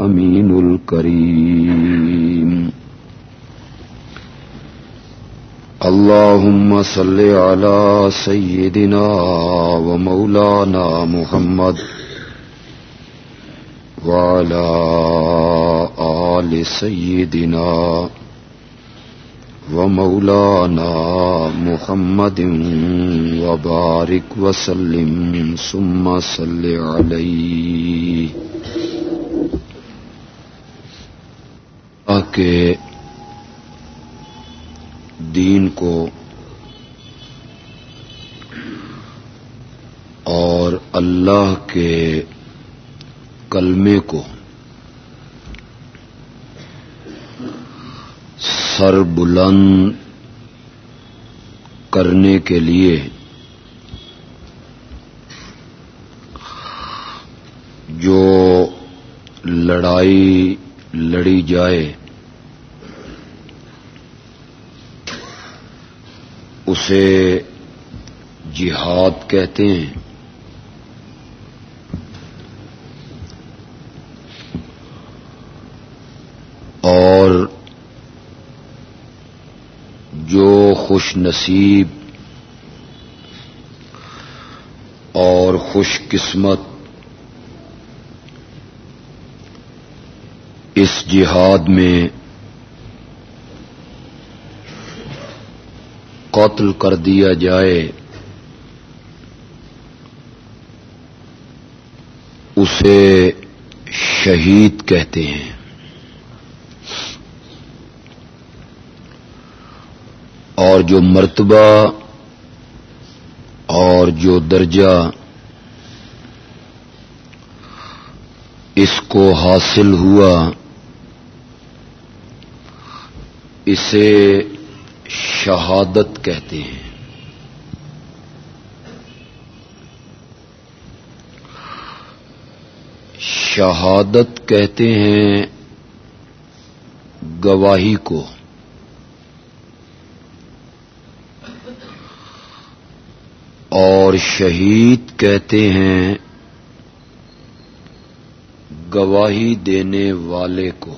الأمين الكريم. اللهم صل على سيدنا ومولانا محمد وعلى آل سيدنا ومولانا محمد وبارك وسلم. ثم صل عليه. کے دین کو اور اللہ کے کلمے کو سر بلند کرنے کے لیے جو لڑائی لڑی جائے اسے جہاد کہتے ہیں۔ اور جو خوش نصیب اور خوش قسمت اس جہاد میں قتل کر دیا جائے۔ اسے شہید کہتے ہیں۔ اور جو مرتبہ اور جو درجہ اس کو حاصل ہوا، اسے شہادت کہتے ہیں۔ شہادت کہتے ہیں گواہی کو۔ اور شہید کہتے ہیں گواہی دینے والے کو۔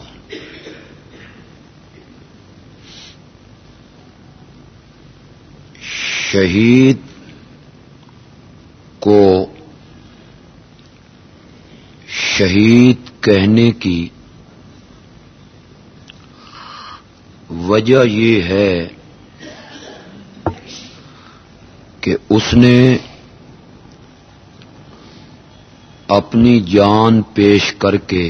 شہید کو شہید کہنے کی وجہ یہ ہے کہ اس نے اپنی جان پیش کر کے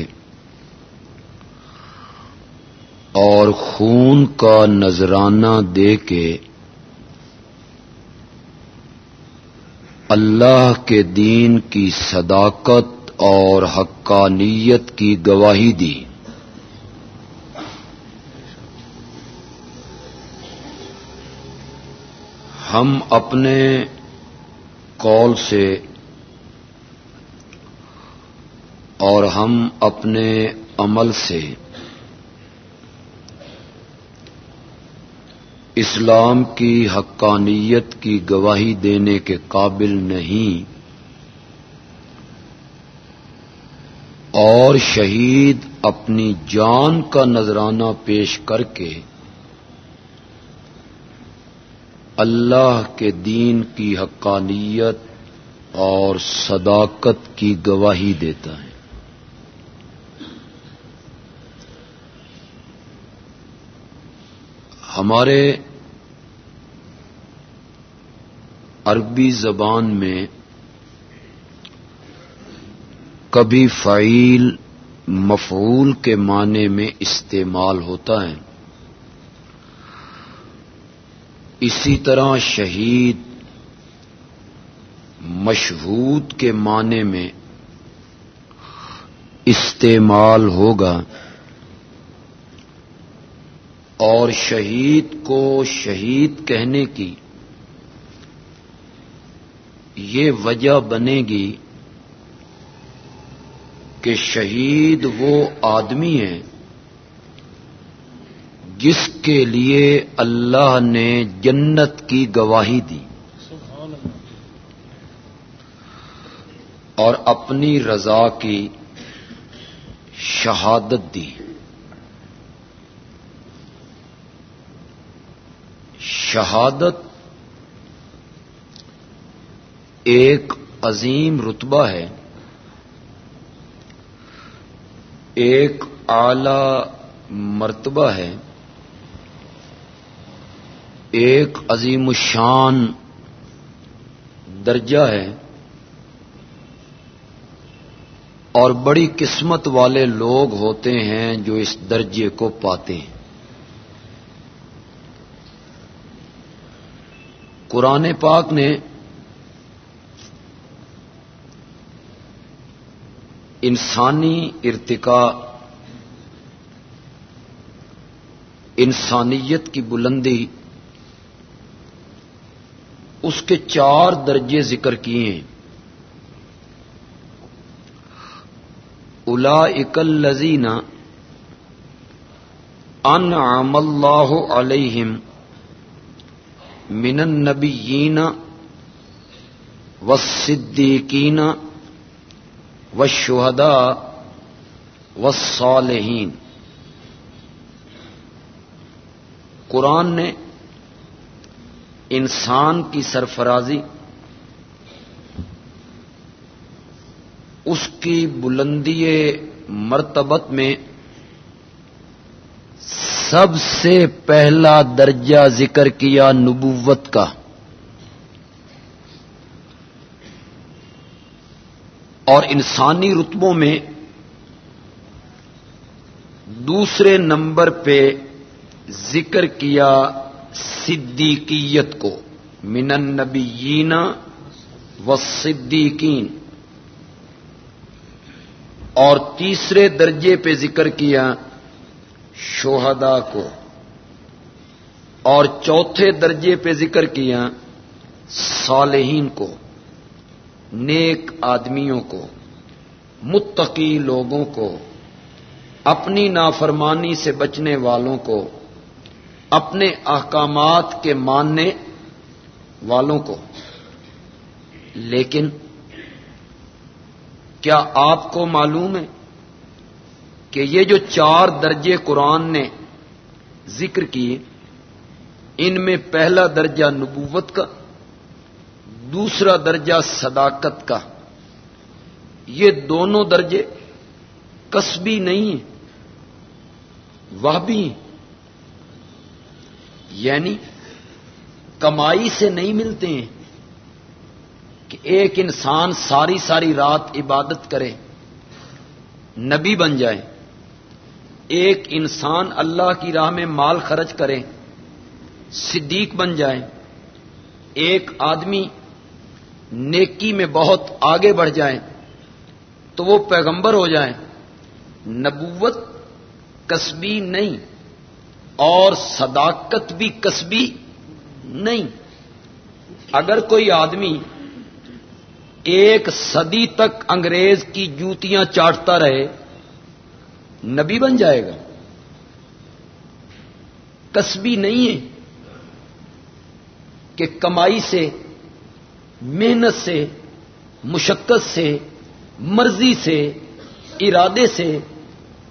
اور خون کا نذرانہ دے کے اللہ کے دین کی صداقت اور حقانیت کی گواہی دی۔ ہم اپنے کال سے اور ہم اپنے عمل سے اسلام کی حقانیت کی گواہی دینے کے قابل نہیں۔ اور شہید اپنی جان کا نذرانہ پیش کر کے اللہ کے دین کی حقانیت اور صداقت کی گواہی دیتا ہے۔ ہمارے عربی زبان میں کبھی فعیل مفعول کے معنی میں استعمال ہوتا ہے۔ اسی طرح شہید مشہود کے معنی میں استعمال ہوگا۔ اور شہید کو شہید کہنے کی۔ یہ وجہ بنے گی کہ شہید وہ آدمی ہے جس کے لیے اللہ نے جنت کی گواہی دی۔ اور اپنی رضا کی شہادت دی۔ شہادت ایک عظیم رتبہ ہے، ایک اعلی مرتبہ ہے، ایک عظیم شان درجہ ہے، اور بڑی قسمت والے لوگ ہوتے ہیں جو اس درجے کو پاتے ہیں۔ قرآن پاک نے انسانی ارتقا انسانیت کی بلندی اس کے چار درجے ذکر کیے ہیں۔ الا اکل لذین ان اللہ علیہم من النبیین والصدیقین والشہداء والصالحین۔ قرآن نے انسان کی سرفرازی، اس کی بلندی مرتبت میں سب سے پہلا درجہ ذکر کیا نبوت کا۔ اور انسانی رتبوں میں دوسرے نمبر پہ ذکر کیا صدیقیت کو، من النبیین و صدیقین اور تیسرے درجے پہ ذکر کیا شوہدا کو۔ اور چوتھے درجے پہ ذکر کیا، صالحین کو، نیک آدمیوں کو، متقی لوگوں کو، اپنی نافرمانی سے بچنے والوں کو، اپنے احکامات کے ماننے والوں کو۔ لیکن کیا آپ کو معلوم ہے کہ یہ جو چار درجے قرآن نے ذکر کیے، ان میں پہلا درجہ نبوت کا، دوسرا درجہ صداقت کا، یہ دونوں درجے کسبی نہیں ہیں وہ بھی یعنی کمائی سے نہیں ملتے ہیں کہ ایک انسان ساری ساری رات عبادت کرے، نبی بن جائے۔ ایک انسان اللہ کی راہ میں مال خرچ کرے، صدیق بن جائے، ایک آدمی نیکی میں بہت آگے بڑھ جائے تو وہ پیغمبر ہو جائے۔ نبوت کسبی نہیں، اور صداقت بھی کسبی نہیں۔ اگر کوئی آدمی ایک صدی تک انگریز کی جوتیاں چاٹتا رہے نبی بن جائے گا۔ کسبی نہیں ہے کہ کمائی سے، محنت سے، مشقت سے، مرضی سے، ارادے سے،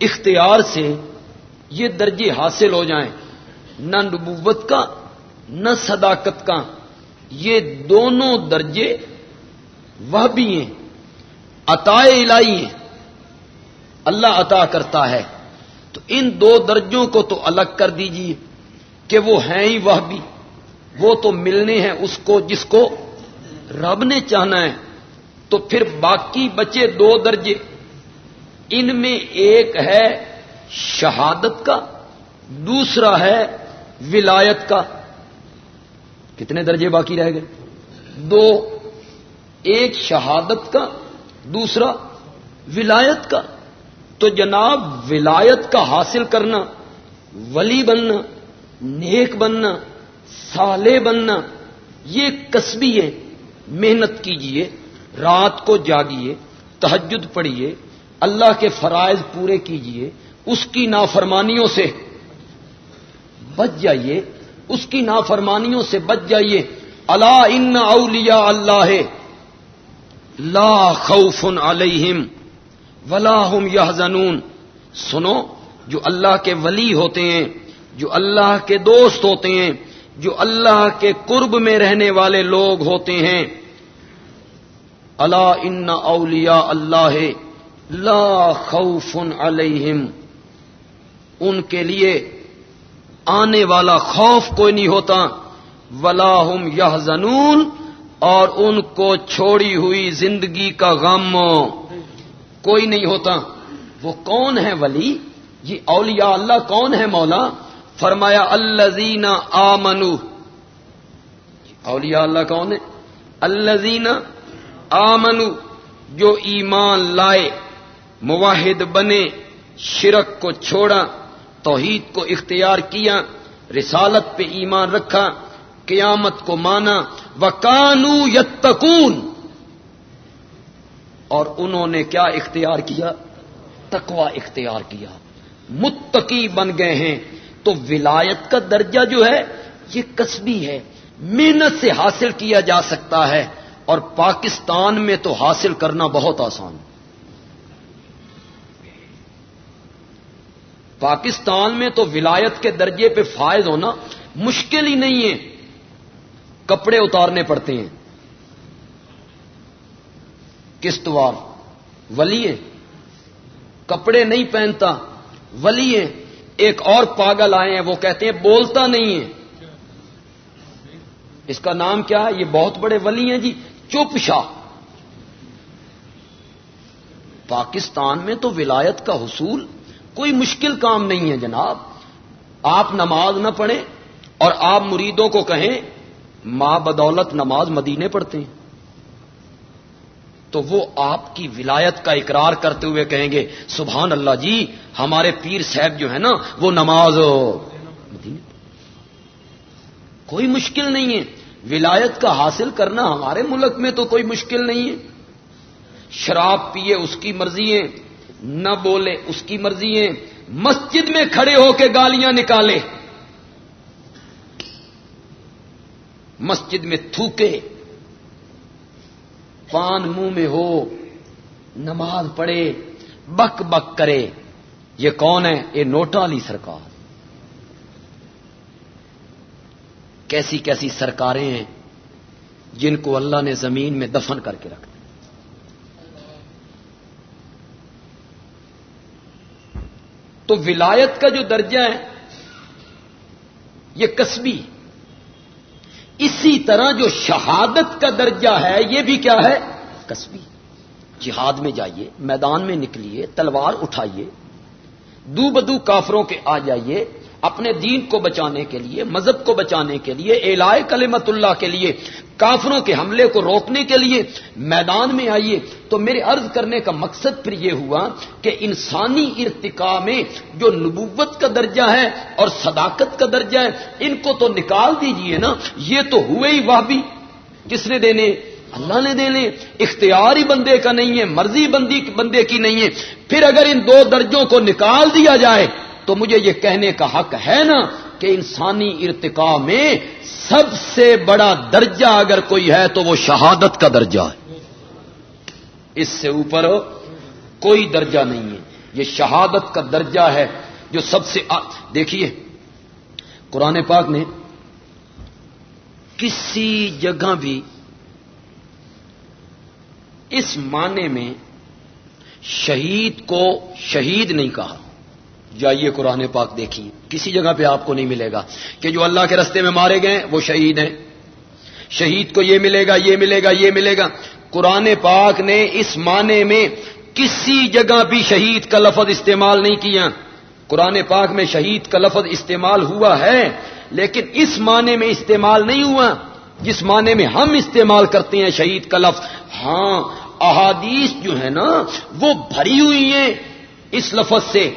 اختیار سے یہ درجے حاصل ہو جائیں۔ نہ نبوت کا، نہ صداقت کا۔ یہ دونوں درجے وہ بھی ہیں۔ عطائے الہی ہیں۔ اللہ عطا کرتا ہے، تو ان دو درجوں کو تو الگ کر دیجیے کہ وہ ہیں ہی وہ بھی۔ وہ تو ملنے ہیں اس کو جس کو رب نے چاہنا ہے۔ تو پھر باقی بچے دو درجے۔ ان میں ایک ہے شہادت کا، دوسرا ہے ولایت کا۔ کتنے درجے باقی رہ گئے؟ دو، ایک شہادت کا، دوسرا ولایت کا۔ تو جناب ولایت کا حاصل کرنا، ولی بننا، نیک بننا سالے بننا، یہ کسبی ہے۔ محنت کیجیے، رات کو جاگیے تحجد پڑھیے اللہ کے فرائض پورے کیجیے، اس کی نافرمانیوں سے بچ جائیے، اس کی نافرمانیوں سے بچ جائیے۔ اللہ ان اولیاء اللہ ہے لا خوف علیہم۔ ولا هم يحزنون۔ سنو، جو اللہ کے ولی ہوتے ہیں، جو اللہ کے دوست ہوتے ہیں، جو اللہ کے قرب میں رہنے والے لوگ ہوتے ہیں۔ اللہ ان اولیا اللہ لا خوف علیہم۔ ان کے لیے آنے والا خوف کوئی نہیں ہوتا۔ ولاحم یہ اور ان کو چھوڑی ہوئی زندگی کا غم۔ کوئی نہیں ہوتا۔ وہ کون ہے ولی؟ یہ اولیاء اللہ کون ہے مولا؟ فرمایا الزین آمنو۔ جی، اولیاء اللہ کون ہے الزین آمنو، جو ایمان لائے مواحد بنے، شرک کو چھوڑا، توحید کو اختیار کیا، رسالت پہ ایمان رکھا، قیامت کو مانا۔ وکانو یتکون اور انہوں نے کیا اختیار کیا؟ تکوا اختیار کیا۔ متقی بن گئے ہیں۔ تو ولایت کا درجہ جو ہے، یہ کسبی ہے۔ محنت سے حاصل کیا جا سکتا ہے۔ اور پاکستان میں تو حاصل کرنا بہت آسان۔ پاکستان میں تو ولایت کے درجے پہ فائد ہونا مشکل ہی نہیں ہے۔ کپڑے اتارنے پڑتے ہیں۔ کستوار ولی ہے کپڑے نہیں پہنتا۔ ولی ہے ایک اور پاگل آئے ہیں، وہ کہتے ہیں، بولتا نہیں ہے۔ اس کا نام کیا ہے؟ یہ بہت بڑے ولی ہیں جی چپ شاہ۔ پاکستان میں تو ولایت کا حصول کوئی مشکل کام نہیں ہے جناب۔ آپ نماز نہ پڑھیں اور آپ مریدوں کو کہیں، ماں بدولت نماز مدینے پڑھتے ہیں۔ تو وہ آپ کی ولایت کا اقرار کرتے ہوئے کہیں گے، سبحان اللہ جی ہمارے پیر صاحب جو ہے نا، وہ نماز مدینے کوئی مشکل نہیں ہے۔ ولایت کا حاصل کرنا ہمارے ملک میں تو کوئی مشکل نہیں ہے۔ شراب پیے اس کی مرضی ہے، نہ بولے اس کی مرضی ہے۔ مسجد میں کھڑے ہو کے گالیاں نکالے۔ مسجد میں تھوکے۔ پان منہ میں ہو، نماز پڑھے، بک بک کرے، یہ کون ہے؟ یہ نوٹا لی سرکار۔ کیسی کیسی سرکاریں ہیں جن کو اللہ نے زمین میں دفن کر کے رکھا تو ولایت کا جو درجہ ہے، یہ کسبی اسی طرح جو شہادت کا درجہ ہے، یہ بھی کیا ہے؟ کسبی۔ جہاد میں جائیے، میدان میں نکلیے، تلوار اٹھائیے دو بدو کافروں کے آ جائیے، اپنے دین کو بچانے کے لیے، مذہب کو بچانے کے لیے اعلائے کلمت اللہ کے لیے کافروں کے حملے کو روکنے کے لیے میدان میں آئیے تو میرے عرض کرنے کا مقصد پھر یہ ہوا کہ انسانی ارتقاء میں جو نبوت کا درجہ ہے اور صداقت کا درجہ ہے، ان کو تو نکال دیجیے نا، یہ تو ہوئے ہی وہ بھی کس نے دینے؟ اللہ نے دینے۔ اختیاری بندے کا نہیں ہے، مرضی بندی بندے کی نہیں ہے۔ پھر اگر ان دو درجوں کو نکال دیا جائے تو مجھے یہ کہنے کا حق ہے نا۔ کہ انسانی ارتقاء میں سب سے بڑا درجہ اگر کوئی ہے تو وہ شہادت کا درجہ ہے۔ اس سے اوپر کوئی درجہ نہیں ہے۔ یہ شہادت کا درجہ ہے جو سب سے آ... دیکھیے، قرآن پاک نے کسی جگہ بھی اس معنی میں شہید کو شہید نہیں کہا۔ جائیے قرآن پاک دیکھیے۔ کسی جگہ پہ آپ کو نہیں ملے گا کہ جو اللہ کے رستے میں مارے گئے وہ شہید ہیں۔ شہید کو یہ ملے گا، یہ ملے گا، یہ ملے گا۔ قرآن پاک نے اس معنی میں کسی جگہ بھی شہید کا لفظ استعمال نہیں کیا۔ قرآن پاک میں شہید کا لفظ استعمال ہوا ہے، لیکن اس معنی میں استعمال نہیں ہوا۔ جس معنی میں ہم استعمال کرتے ہیں شہید کا لفظ ہاں احادیث جو ہے نا، وہ بھری ہوئی ہیں اس لفظ سے۔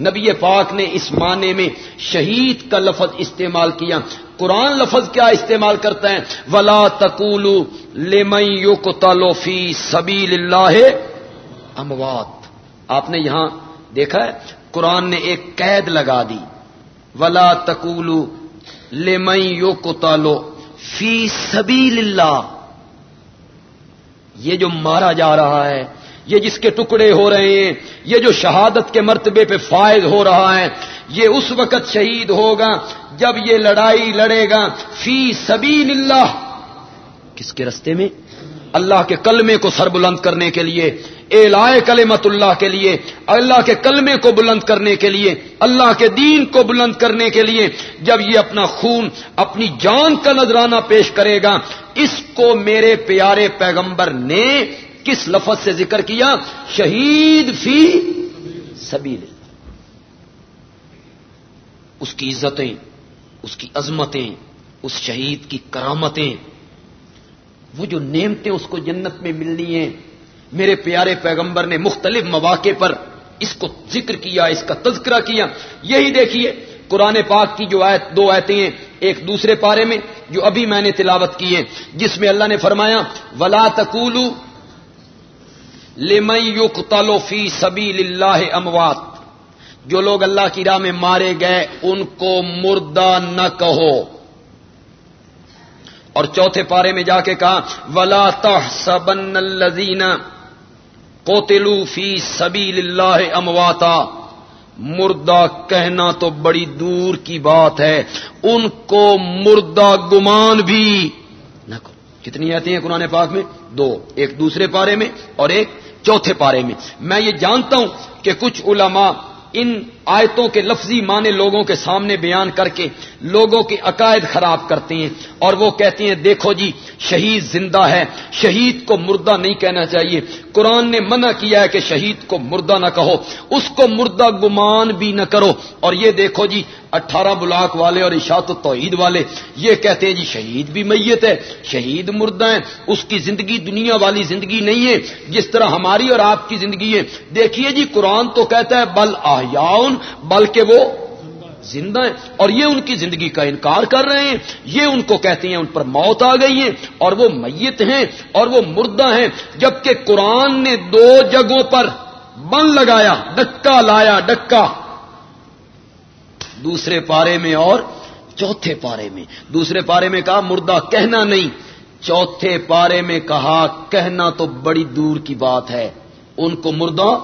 نبی پاک نے اس معنی میں شہید کا لفظ استعمال کیا۔ قرآن لفظ کیا استعمال کرتا ہے؟ ولا تکولو لمئی کو تالوفی سبیل اللہ اموات آپ نے یہاں دیکھا ہے، قرآن نے ایک قید لگا دی۔ ولا تکولو لمئی کو فی سبیل اللہ یہ جو مارا جا رہا ہے یہ جس کے ٹکڑے ہو رہے ہیں، یہ جو شہادت کے مرتبے پہ فائد ہو رہا ہے، یہ اس وقت شہید ہوگا جب یہ لڑائی لڑے گا۔ فی سبیل اللہ کس کے رستے میں؟ اللہ کے کلمے کو سر بلند کرنے کے لیے۔ اے لائے کلمت اللہ کے لیے۔ اللہ کے کلمے کو بلند کرنے کے لیے۔ اللہ کے دین کو بلند کرنے کے لیے۔ جب یہ اپنا خون، اپنی جان کا نذرانہ پیش کرے گا، اس کو میرے پیارے پیغمبر نے کس لفظ سے ذکر کیا؟ شہید فی سبیل اس کی عزتیں، اس کی عظمتیں، اس شہید کی کرامتیں۔ وہ جو نعمتیں اس کو جنت میں ملنی ہیں، میرے پیارے پیغمبر نے مختلف مواقع پر اس کو ذکر کیا، اس کا تذکرہ کیا۔ یہی دیکھیے، قرآن پاک کی جو آیت، دو آیتیں ہیں، ایک دوسرے پارے میں جو ابھی میں نے تلاوت کی ہے جس میں اللہ نے فرمایا، ولا تکولو لمن فی سبیل اللہ اموات۔ جو لوگ اللہ کی راہ میں مارے گئے، ان کو مردہ نہ کہو۔ اور چوتھے پارے میں جا کے کہا، ولا تحسبن الذین قتلوا فی سبیل اللہ امواتا مردہ کہنا تو بڑی دور کی بات ہے۔ ان کو مردہ گمان بھی نہ کرو کتنی آتی ہیں قرآن پاک میں؟ دو۔ ایک دوسرے پارے میں اور ایک چوتھے پارے میں۔ میں یہ جانتا ہوں کہ کچھ علماء ان آیتوں کے لفظی معنی لوگوں کے سامنے بیان کر کے لوگوں کے عقائد خراب کرتے ہیں اور وہ کہتے ہیں، دیکھو جی شہید زندہ ہے، شہید کو مردہ نہیں کہنا چاہیے۔ قرآن نے منع کیا ہے کہ شہید کو مردہ نہ کہو، اس کو مردہ گمان بھی نہ کرو۔ اور یہ دیکھو جی اٹھارہ بلاک والے اور اشاعت توحید والے، یہ کہتے ہیں جی شہید بھی میت ہے، شہید مردہ ہے اس کی زندگی دنیا والی زندگی نہیں ہے، جس طرح ہماری اور آپ کی زندگی ہے۔ دیکھیے جی قرآن تو کہتا ہے بل آیاؤن بلکہ وہ زندہ ہیں، اور یہ ان کی زندگی کا انکار کر رہے ہیں۔ یہ ان کو کہتے ہیں، ان پر موت آ گئی ہے، اور وہ میت ہیں، اور وہ مردہ ہیں، جبکہ قرآن نے دو جگہوں پر بن لگایا ڈکا لایا ڈکا دوسرے پارے میں اور چوتھے پارے میں۔ دوسرے پارے میں کہا، مردہ کہنا نہیں۔ چوتھے پارے میں کہا، کہنا تو بڑی دور کی بات ہے۔ ان کو مردہ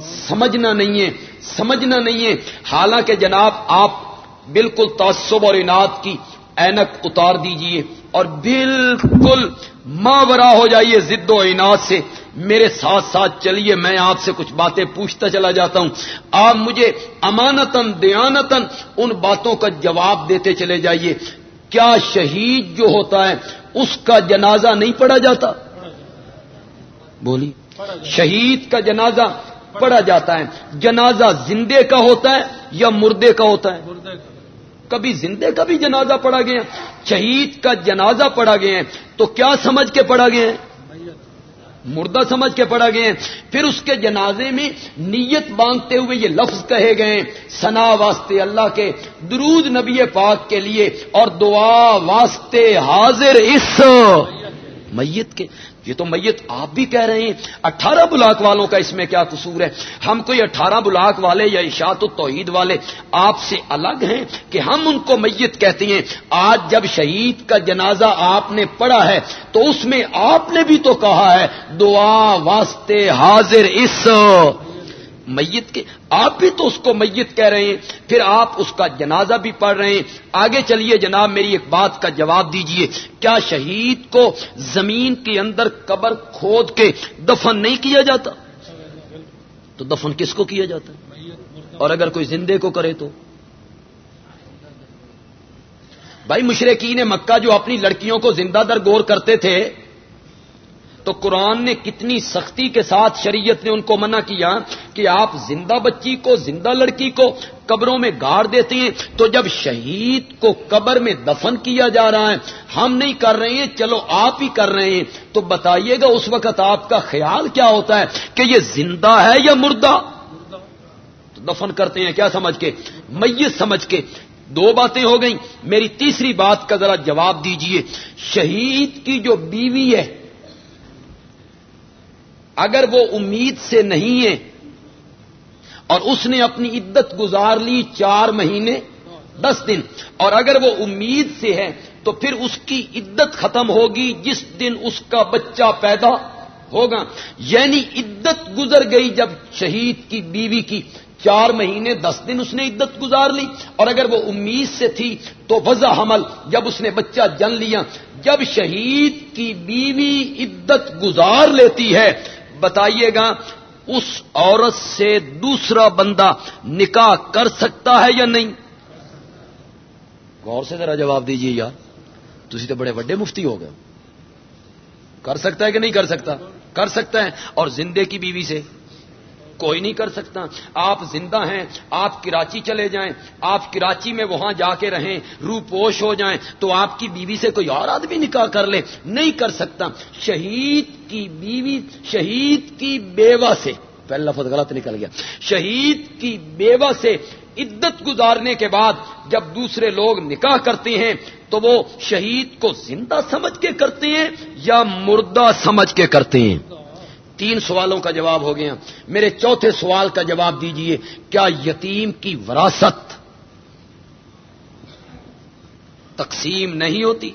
سمجھنا نہیں ہے، سمجھنا نہیں ہے۔ حالانکہ جناب، آپ بالکل تعصب اور انعد کی اینک اتار دیجیے اور بالکل ماورا ہو جائیے زد و انعد سے۔ میرے ساتھ ساتھ چلیے، میں آپ سے کچھ باتیں پوچھتا چلا جاتا ہوں۔ آپ مجھے امانتن دیانتن ان باتوں کا جواب دیتے چلے جائیے۔ کیا شہید جو ہوتا ہے، اس کا جنازہ نہیں پڑا جاتا؟ بولی شہید کا جنازہ پڑا جاتا ہے۔ جنازہ زندے کا ہوتا ہے یا مردے کا ہوتا ہے؟ کبھی زندے کا بھی جنازہ پڑا گیا۔ شہید کا جنازہ پڑا گیا ہے تو کیا سمجھ کے پڑا گیا ہے؟ مردہ سمجھ کے پڑا گئے پھر اس کے جنازے میں نیت مانگتے ہوئے یہ لفظ کہے گئے سنا واسطے اللہ کے، درود نبی پاک کے لیے اور دعا واسطے حاضر اس میت کے۔ یہ تو میت آپ بھی کہہ رہے ہیں۔ اٹھارہ بلاک والوں کا اس میں کیا قصور ہے؟ ہم کوئی اٹھارہ بلاک والے یا اشاعت و توحید والے آپ سے الگ ہیں کہ ہم ان کو میت کہتے ہیں۔ آج جب شہید کا جنازہ آپ نے پڑھا ہے تو اس میں آپ نے بھی تو کہا ہے، دعا واسطے حاضر اس میت کے آپ بھی تو اس کو میت کہہ رہے ہیں، پھر آپ اس کا جنازہ بھی پڑھ رہے ہیں۔ آگے چلیے جناب، میری ایک بات کا جواب دیجیے۔ کیا شہید کو زمین کے اندر قبر کھود کے دفن نہیں کیا جاتا؟ تو دفن کس کو کیا جاتا؟ ہے اور اگر کوئی زندے کو کرے تو؟ بھائی مشرقین مکہ جو اپنی لڑکیوں کو زندہ در گور کرتے تھے تو قرآن نے کتنی سختی کے ساتھ شریعت نے ان کو منع کیا کہ آپ زندہ بچی کو، زندہ لڑکی کو قبروں میں گاڑ دیتے ہیں۔ تو جب شہید کو قبر میں دفن کیا جا رہا ہے، ہم نہیں کر رہے ہیں، چلو آپ ہی کر رہے ہیں۔ تو بتائیے گا اس وقت آپ کا خیال کیا ہوتا ہے کہ یہ زندہ ہے یا مردہ؟ تو دفن کرتے ہیں کیا سمجھ کے؟ میت سمجھ کے۔ دو باتیں ہو گئیں۔ میری تیسری بات کا ذرا جواب دیجیے۔ شہید کی جو بیوی ہے اگر وہ امید سے نہیں ہے اور اس نے اپنی عدت گزار لی چار مہینے، دس دن، اور اگر وہ امید سے ہے تو پھر اس کی عدت ختم ہوگی، جس دن اس کا بچہ پیدا ہوگا۔ یعنی عدت گزر گئی جب شہید کی بیوی کی چار مہینے، دس دن اس نے عدت گزار لی۔ اور اگر وہ امید سے تھی تو وضع حمل جب اس نے بچہ جن لیا۔ جب شہید کی بیوی عدت گزار لیتی ہے بتائیے گا، اس عورت سے دوسرا بندہ نکاح کر سکتا ہے یا نہیں؟ غور سے ذرا جواب دیجیے یار تھی تو بڑے بڑے مفتی ہو گئے کر سکتا ہے کہ نہیں کر سکتا؟ کر سکتا ہے، اور زندے کی بیوی سے؟ کوئی نہیں کر سکتا۔ آپ زندہ ہیں، آپ کراچی چلے جائیں، آپ کراچی میں وہاں جا کے رہیں رو پوش ہو جائیں، تو آپ کی بیوی سے کوئی اور آدمی نکاح کر لے؟ نہیں کر سکتا۔ شہید کی بیوی شہید کی بیوہ سے، پہلا لفظ غلط نکل گیا، شہید کی بیوہ سے عدت گزارنے کے بعد جب دوسرے لوگ نکاح کرتے ہیں تو وہ شہید کو زندہ سمجھ کے کرتے ہیں یا مردہ سمجھ کے کرتے ہیں؟ تین سوالوں کا جواب ہو گیا۔ میرے چوتھے سوال کا جواب دیجیے، کیا یتیم کی وراثت تقسیم نہیں ہوتی؟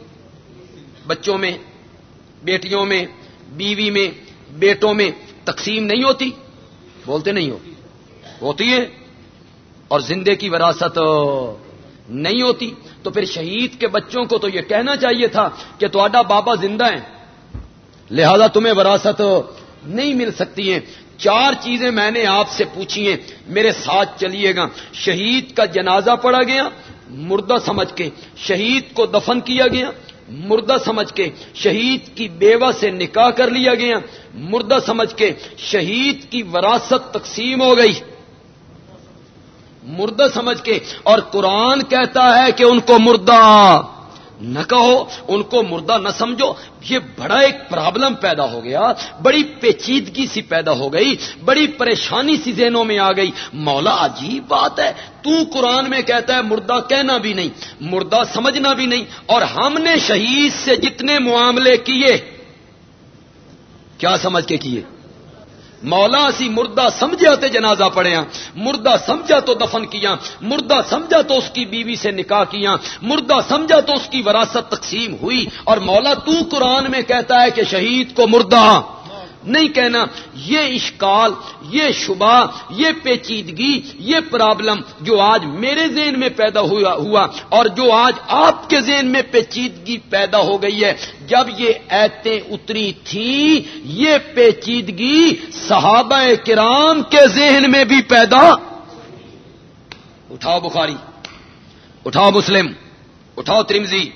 بچوں میں، بیٹیوں میں بیوی میں، بیٹوں میں تقسیم نہیں ہوتی؟ بولتے نہیں ہو۔ ہوتی ہے۔ اور زندے کی وراثت نہیں ہوتی۔ تو پھر شہید کے بچوں کو تو یہ کہنا چاہیے تھا کہ تو بابا زندہ ہیں۔ لہذا تمہیں وراثت نہیں مل سکتی ہیں۔ چار چیزیں میں نے آپ سے پوچھی ہیں۔ میرے ساتھ چلیے گا۔ شہید کا جنازہ پڑا گیا، مردہ سمجھ کے شہید کو دفن کیا گیا۔ مردہ سمجھ کے شہید کی بیوہ سے نکاح کر لیا گیا۔ مردہ سمجھ کے شہید کی وراثت تقسیم ہو گئی۔ مردہ سمجھ کے اور قرآن کہتا ہے کہ ان کو مردہ نہ کہو، ان کو مردہ نہ سمجھو، یہ بڑا ایک پرابلم پیدا ہو گیا، بڑی پیچیدگی سی پیدا ہو گئی، بڑی پریشانی سی ذہنوں میں آ گئی۔ مولا، عجیب بات ہے، تو قرآن میں کہتا ہے، مردہ کہنا بھی نہیں، مردہ سمجھنا بھی نہیں، اور ہم نے شہید سے جتنے معاملے کیے، کیا سمجھ کے کیے؟ مولا سی مردہ سمجھا تو جنازہ پڑھیا مردہ سمجھا تو دفن کیا مردہ سمجھا تو اس کی بیوی سے نکاح کیا مردہ سمجھا تو اس کی وراثت تقسیم ہوئی، اور مولا تو قرآن میں کہتا ہے کہ شہید کو مردہ۔ نہیں کہنا، یہ اشکال، یہ شبہ، یہ پیچیدگی، یہ پرابلم جو آج میرے ذہن میں پیدا ہوا ہوا اور جو آج آپ کے ذہن میں پیچیدگی پیدا ہو گئی ہے۔ جب یہ ایتیں اتری تھیں یہ پیچیدگی صحابہ کرام کے ذہن میں بھی پیدا۔ اٹھاؤ بخاری، اٹھاؤ مسلم، اٹھاؤ ترمزی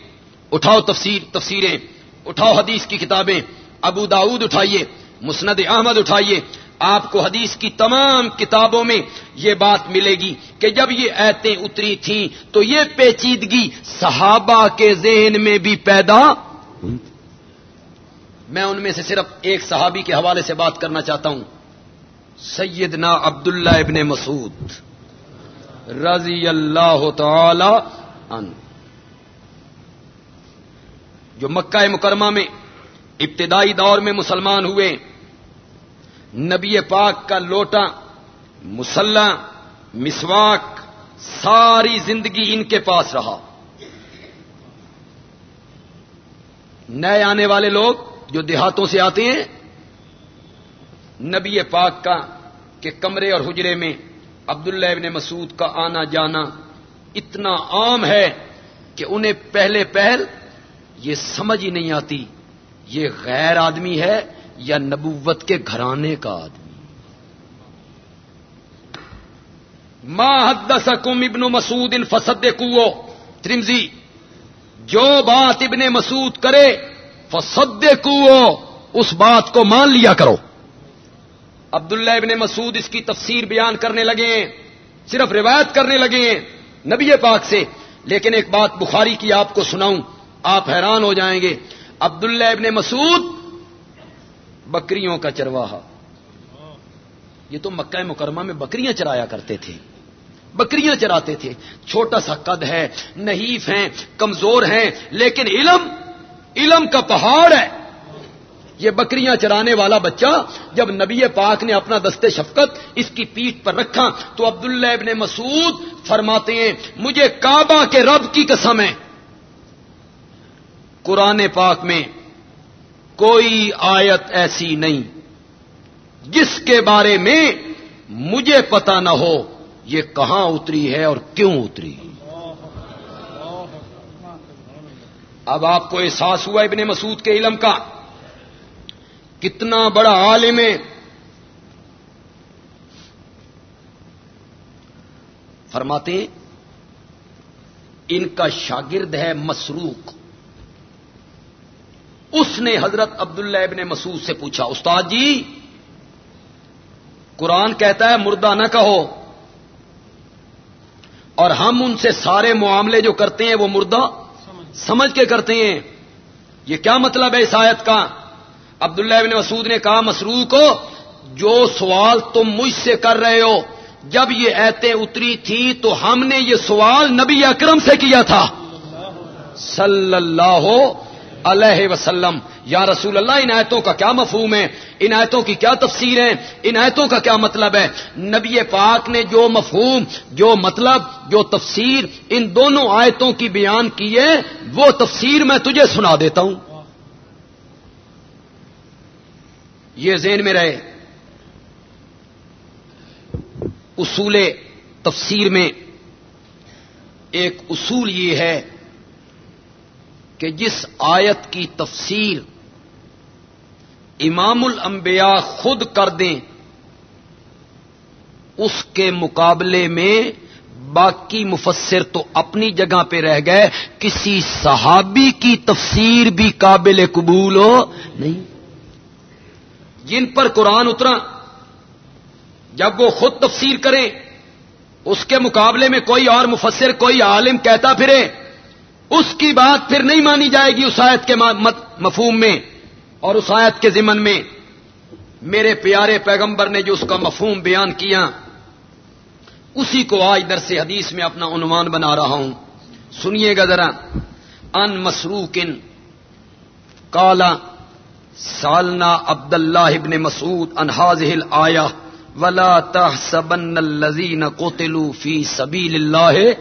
اٹھاؤ تفسیر، تفسیریں، اٹھاؤ حدیث کی کتابیں۔ ابو داود اٹھائیے۔ مسند احمد اٹھائیے، آپ کو حدیث کی تمام کتابوں میں یہ بات ملے گی کہ جب یہ ایتیں اتری تھیں تو یہ پیچیدگی صحابہ کے ذہن میں بھی پیدا میں ان میں سے صرف ایک صحابی کے حوالے سے بات کرنا چاہتا ہوں، سیدنا عبداللہ ابن مسعود رضی اللہ تعالی عنہ، جو مکہ مکرمہ میں ابتدائی دور میں مسلمان ہوئے۔ نبی پاک کا لوٹا، مسلح، مسواک، ساری زندگی ان کے پاس رہا۔ نئے آنے والے لوگ جو دیہاتوں سے آتے ہیں، نبی پاک کا کہ کمرے اور حجرے میں عبداللہ ابن مسعود کا آنا جانا اتنا عام ہے کہ انہیں پہلے پہل یہ سمجھ ہی نہیں آتی۔ یہ غیر آدمی ہے یا نبوت کے گھرانے کا آدمی؟ ما حدثکم ابن مسعود ان فسد کو ترمزی جو بات ابن مسعود کرے فسد کو اس بات کو مان لیا کرو۔ عبداللہ ابن مسعود اس کی تفسیر بیان کرنے لگے ہیں، صرف روایت کرنے لگے ہیں نبی پاک سے۔ لیکن ایک بات بخاری کی آپ کو سناؤں، آپ حیران ہو جائیں گے۔ عبداللہ ابن مسعود بکریوں کا چرواہا۔ یہ تو مکہ مکرمہ میں بکریاں چرایا کرتے تھے۔ بکریاں چراتے تھے۔ چھوٹا سا قد ہے، نحیف ہیں، کمزور ہیں، لیکن علم علم کا پہاڑ ہے۔ یہ بکریاں چرانے والا بچہ جب نبی پاک نے اپنا دستے شفقت اس کی پیٹ پر رکھا تو عبداللہ ابن مسعود فرماتے ہیں، مجھے کعبہ کے رب کی قسم ہے۔ قرآن پاک میں کوئی آیت ایسی نہیں جس کے بارے میں مجھے پتا نہ ہو یہ کہاں اتری ہے اور کیوں اتری اب آپ کو احساس ہوا ابن مسعود کے علم کا کتنا بڑا عالم ہے۔ فرماتے ان کا شاگرد ہے مسروق۔ اس نے حضرت عبداللہ ابن مسعود سے پوچھا، استاد جی قرآن کہتا ہے مردہ نہ کہو۔ اور ہم ان سے سارے معاملے جو کرتے ہیں وہ مردہ سمجھ کے کرتے ہیں۔ یہ کیا مطلب ہے اس آیت کا؟ عبداللہ ابن مسعود نے کہا مسرو کو، جو سوال تم مجھ سے کر رہے ہو، جب یہ ایتیں اتری تھی تو ہم نے یہ سوال نبی اکرم سے کیا تھا۔ صلی اللہ علیہ وسلم، یا رسول اللہ، ان آیتوں کا کیا مفہوم ہے؟ ان آیتوں کی کیا تفسیر ہے؟ ان آیتوں کا کیا مطلب ہے؟ نبی پاک نے جو مفہوم، جو مطلب جو تفسیر ان دونوں آیتوں کی بیان کی ہے، وہ تفسیر میں تجھے سنا دیتا ہوں۔ یہ ذہن میں رہے۔ اصول تفسیر میں ایک اصول یہ ہے کہ جس آیت کی تفسیر امام الانبیاء خود کر دیں، اس کے مقابلے میں باقی مفسر تو اپنی جگہ پہ رہ گئے، کسی صحابی کی تفسیر بھی قابل قبول ہو نہیں۔ جن پر قرآن اترا، جب وہ خود تفسیر کریں، اس کے مقابلے میں کوئی اور مفسر، کوئی عالم کہتا پھرے۔ اس کی بات پھر نہیں مانی جائے گی اس آیت کے مفہوم میں اور اس آیت کے ضمن میں۔ میرے پیارے پیغمبر نے جو اس کا مفہوم بیان کیا، اسی کو آج در سے حدیث میں اپنا عنوان بنا رہا ہوں۔ سنیے گا ذرا۔ ان مسروکن کالا سالنا عبد اللہ ابن مسعود انحاظ آیا ولا تحسبن الذين قتلوا في سبيل الله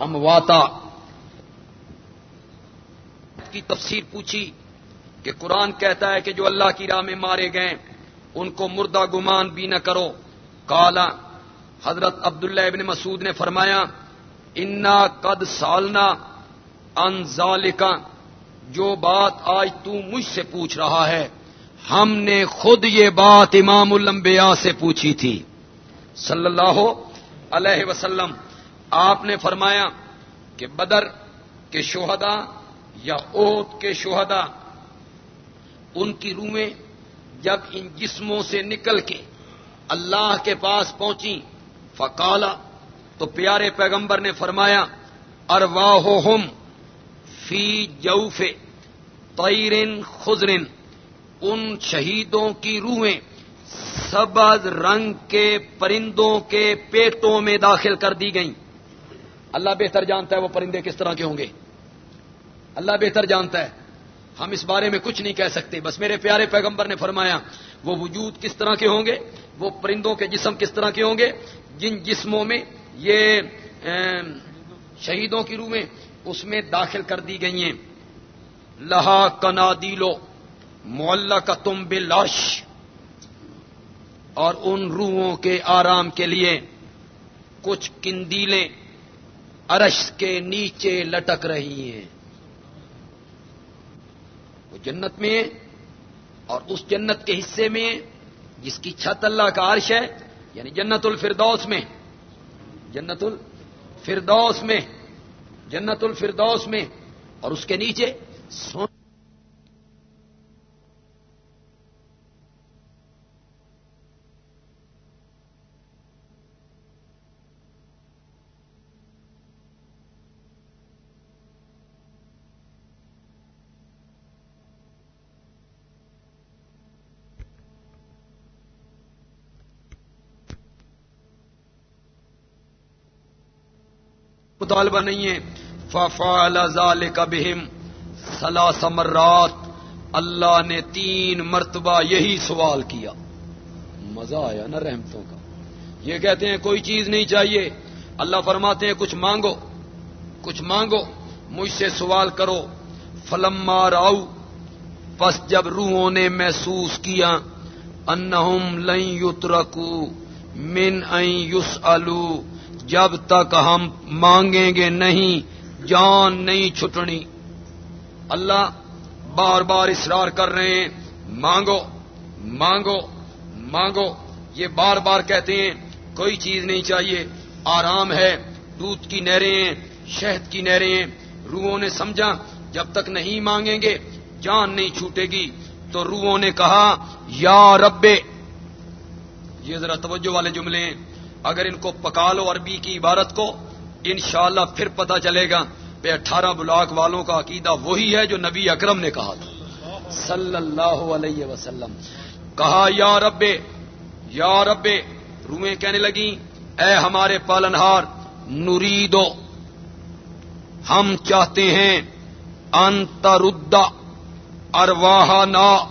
امواتا کی تفسیر پوچھی کہ قرآن کہتا ہے کہ جو اللہ کی راہ میں مارے گئے ان کو مردہ گمان بھی نہ کرو۔ کالا حضرت عبداللہ ابن مسعود نے فرمایا، انا قد سالنا ان ذالکا جو بات آج تو مجھ سے پوچھ رہا ہے۔ ہم نے خود یہ بات امام الانبیاء سے پوچھی تھی۔ صلی اللہ علیہ وسلم، آپ نے فرمایا کہ بدر کے شہدا یا اوت کے شہدا ان کی روحیں جب ان جسموں سے نکل کے اللہ کے پاس پہنچی فکالا تو پیارے پیغمبر نے فرمایا ارواہم فی جوف تیرن خزرن ان شہیدوں کی روحیں سبز رنگ کے پرندوں کے پیٹوں میں داخل کر دی گئیں۔ اللہ بہتر جانتا ہے وہ پرندے کس طرح کے ہوں گے۔ اللہ بہتر جانتا ہے۔ ہم اس بارے میں کچھ نہیں کہہ سکتے۔ بس میرے پیارے پیغمبر نے فرمایا، وہ وجود کس طرح کے ہوں گے؟ وہ پرندوں کے جسم کس طرح کے ہوں گے؟ جن جسموں میں یہ شہیدوں کی روحیں اس میں داخل کر دی گئی ہیں۔ لہا کنا دیلو مولا کا تم بلاش اور ان روحوں کے آرام کے لیے کچھ کندیلیں ارش کے نیچے لٹک رہی ہیں۔ وہ جنت میں اور اس جنت کے حصے میں جس کی چھت اللہ کا عرش ہے یعنی جنت الفردوس میں، جنت الفردوس میں، جنت الفردوس میں، اور اس کے نیچے سو مطالبہ نہیں ہے ففال کا بہم سلا سمرات اللہ نے تین مرتبہ یہی سوال کیا۔ مزہ آیا نا رحمتوں کا۔ یہ کہتے ہیں کوئی چیز نہیں چاہیے۔ اللہ فرماتے ہیں کچھ مانگو کچھ مانگو، مجھ سے سوال کرو۔ فلم راؤ پس جب روحوں نے محسوس کیا انہم لن یترکو من این یس جب تک ہم مانگیں گے نہیں، جان نہیں چھٹنی۔ اللہ بار بار اصرار کر رہے ہیں، مانگو مانگو مانگو۔ یہ بار بار کہتے ہیں، کوئی چیز نہیں چاہیے۔ آرام ہے، دودھ کی نہریں ہیں، شہد کی نہریں ہیں۔ روحوں نے سمجھا، جب تک نہیں مانگیں گے، جان نہیں چھوٹے گی۔ تو روحوں نے کہا، یا ربے یہ ذرا توجہ والے جملے ہیں۔ اگر ان کو پکا لو عربی کی عبارت کو، انشاءاللہ پھر پتا چلے گا پہ اٹھارہ بلاک والوں کا عقیدہ وہی ہے جو نبی اکرم نے کہا تھا۔ صلی اللہ علیہ وسلم۔ کہا، یا رب یا رب روئیں کہنے لگی اے ہمارے پالنہار، نریدو، ہم چاہتے ہیں انتردا ارواہنا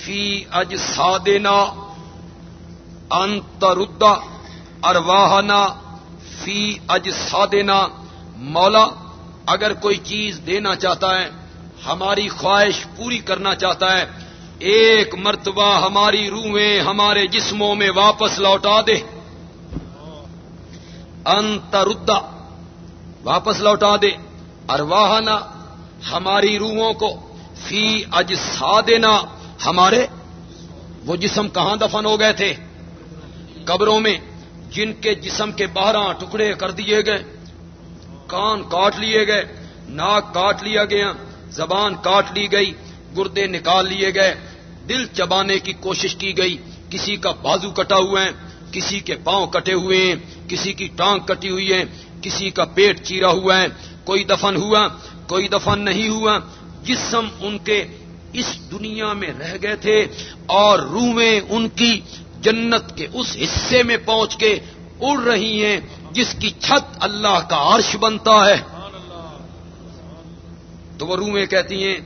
فی اجسادنا انتردا ارواہنا فی اجسادنا مولا، اگر کوئی چیز دینا چاہتا ہے، ہماری خواہش پوری کرنا چاہتا ہے، ایک مرتبہ ہماری روحیں ہمارے جسموں میں واپس لوٹا دے۔ انتردا واپس لوٹا دے۔ ارواہنا ہماری روحوں کو فی اجسا دینا ہمارے وہ جسم کہاں دفن ہو گئے تھے؟ قبروں میں۔ جن کے جسم کے بارہ ٹکڑے کر دیے گئے، کان کاٹ لیے گئے، ناک کاٹ لیا گیا، زبان کاٹ لی گئی، گردے نکال لیے گئے، دل چبانے کی کوشش کی گئی، کسی کا بازو کٹا ہوا ہے کسی کے پاؤں کٹے ہوئے ہیں، کسی کی ٹانگ کٹی ہوئی ہے، کسی کا پیٹ چیرا ہوا ہے، کوئی دفن ہوا، کوئی دفن نہیں ہوا، جسم ان کے اس دنیا میں رہ گئے تھے اور روحیں ان کی جنت کے اس حصے میں پہنچ کے اڑ رہی ہیں جس کی چھت اللہ کا عرش بنتا ہے۔ تو وہ روحیں کہتی ہیں،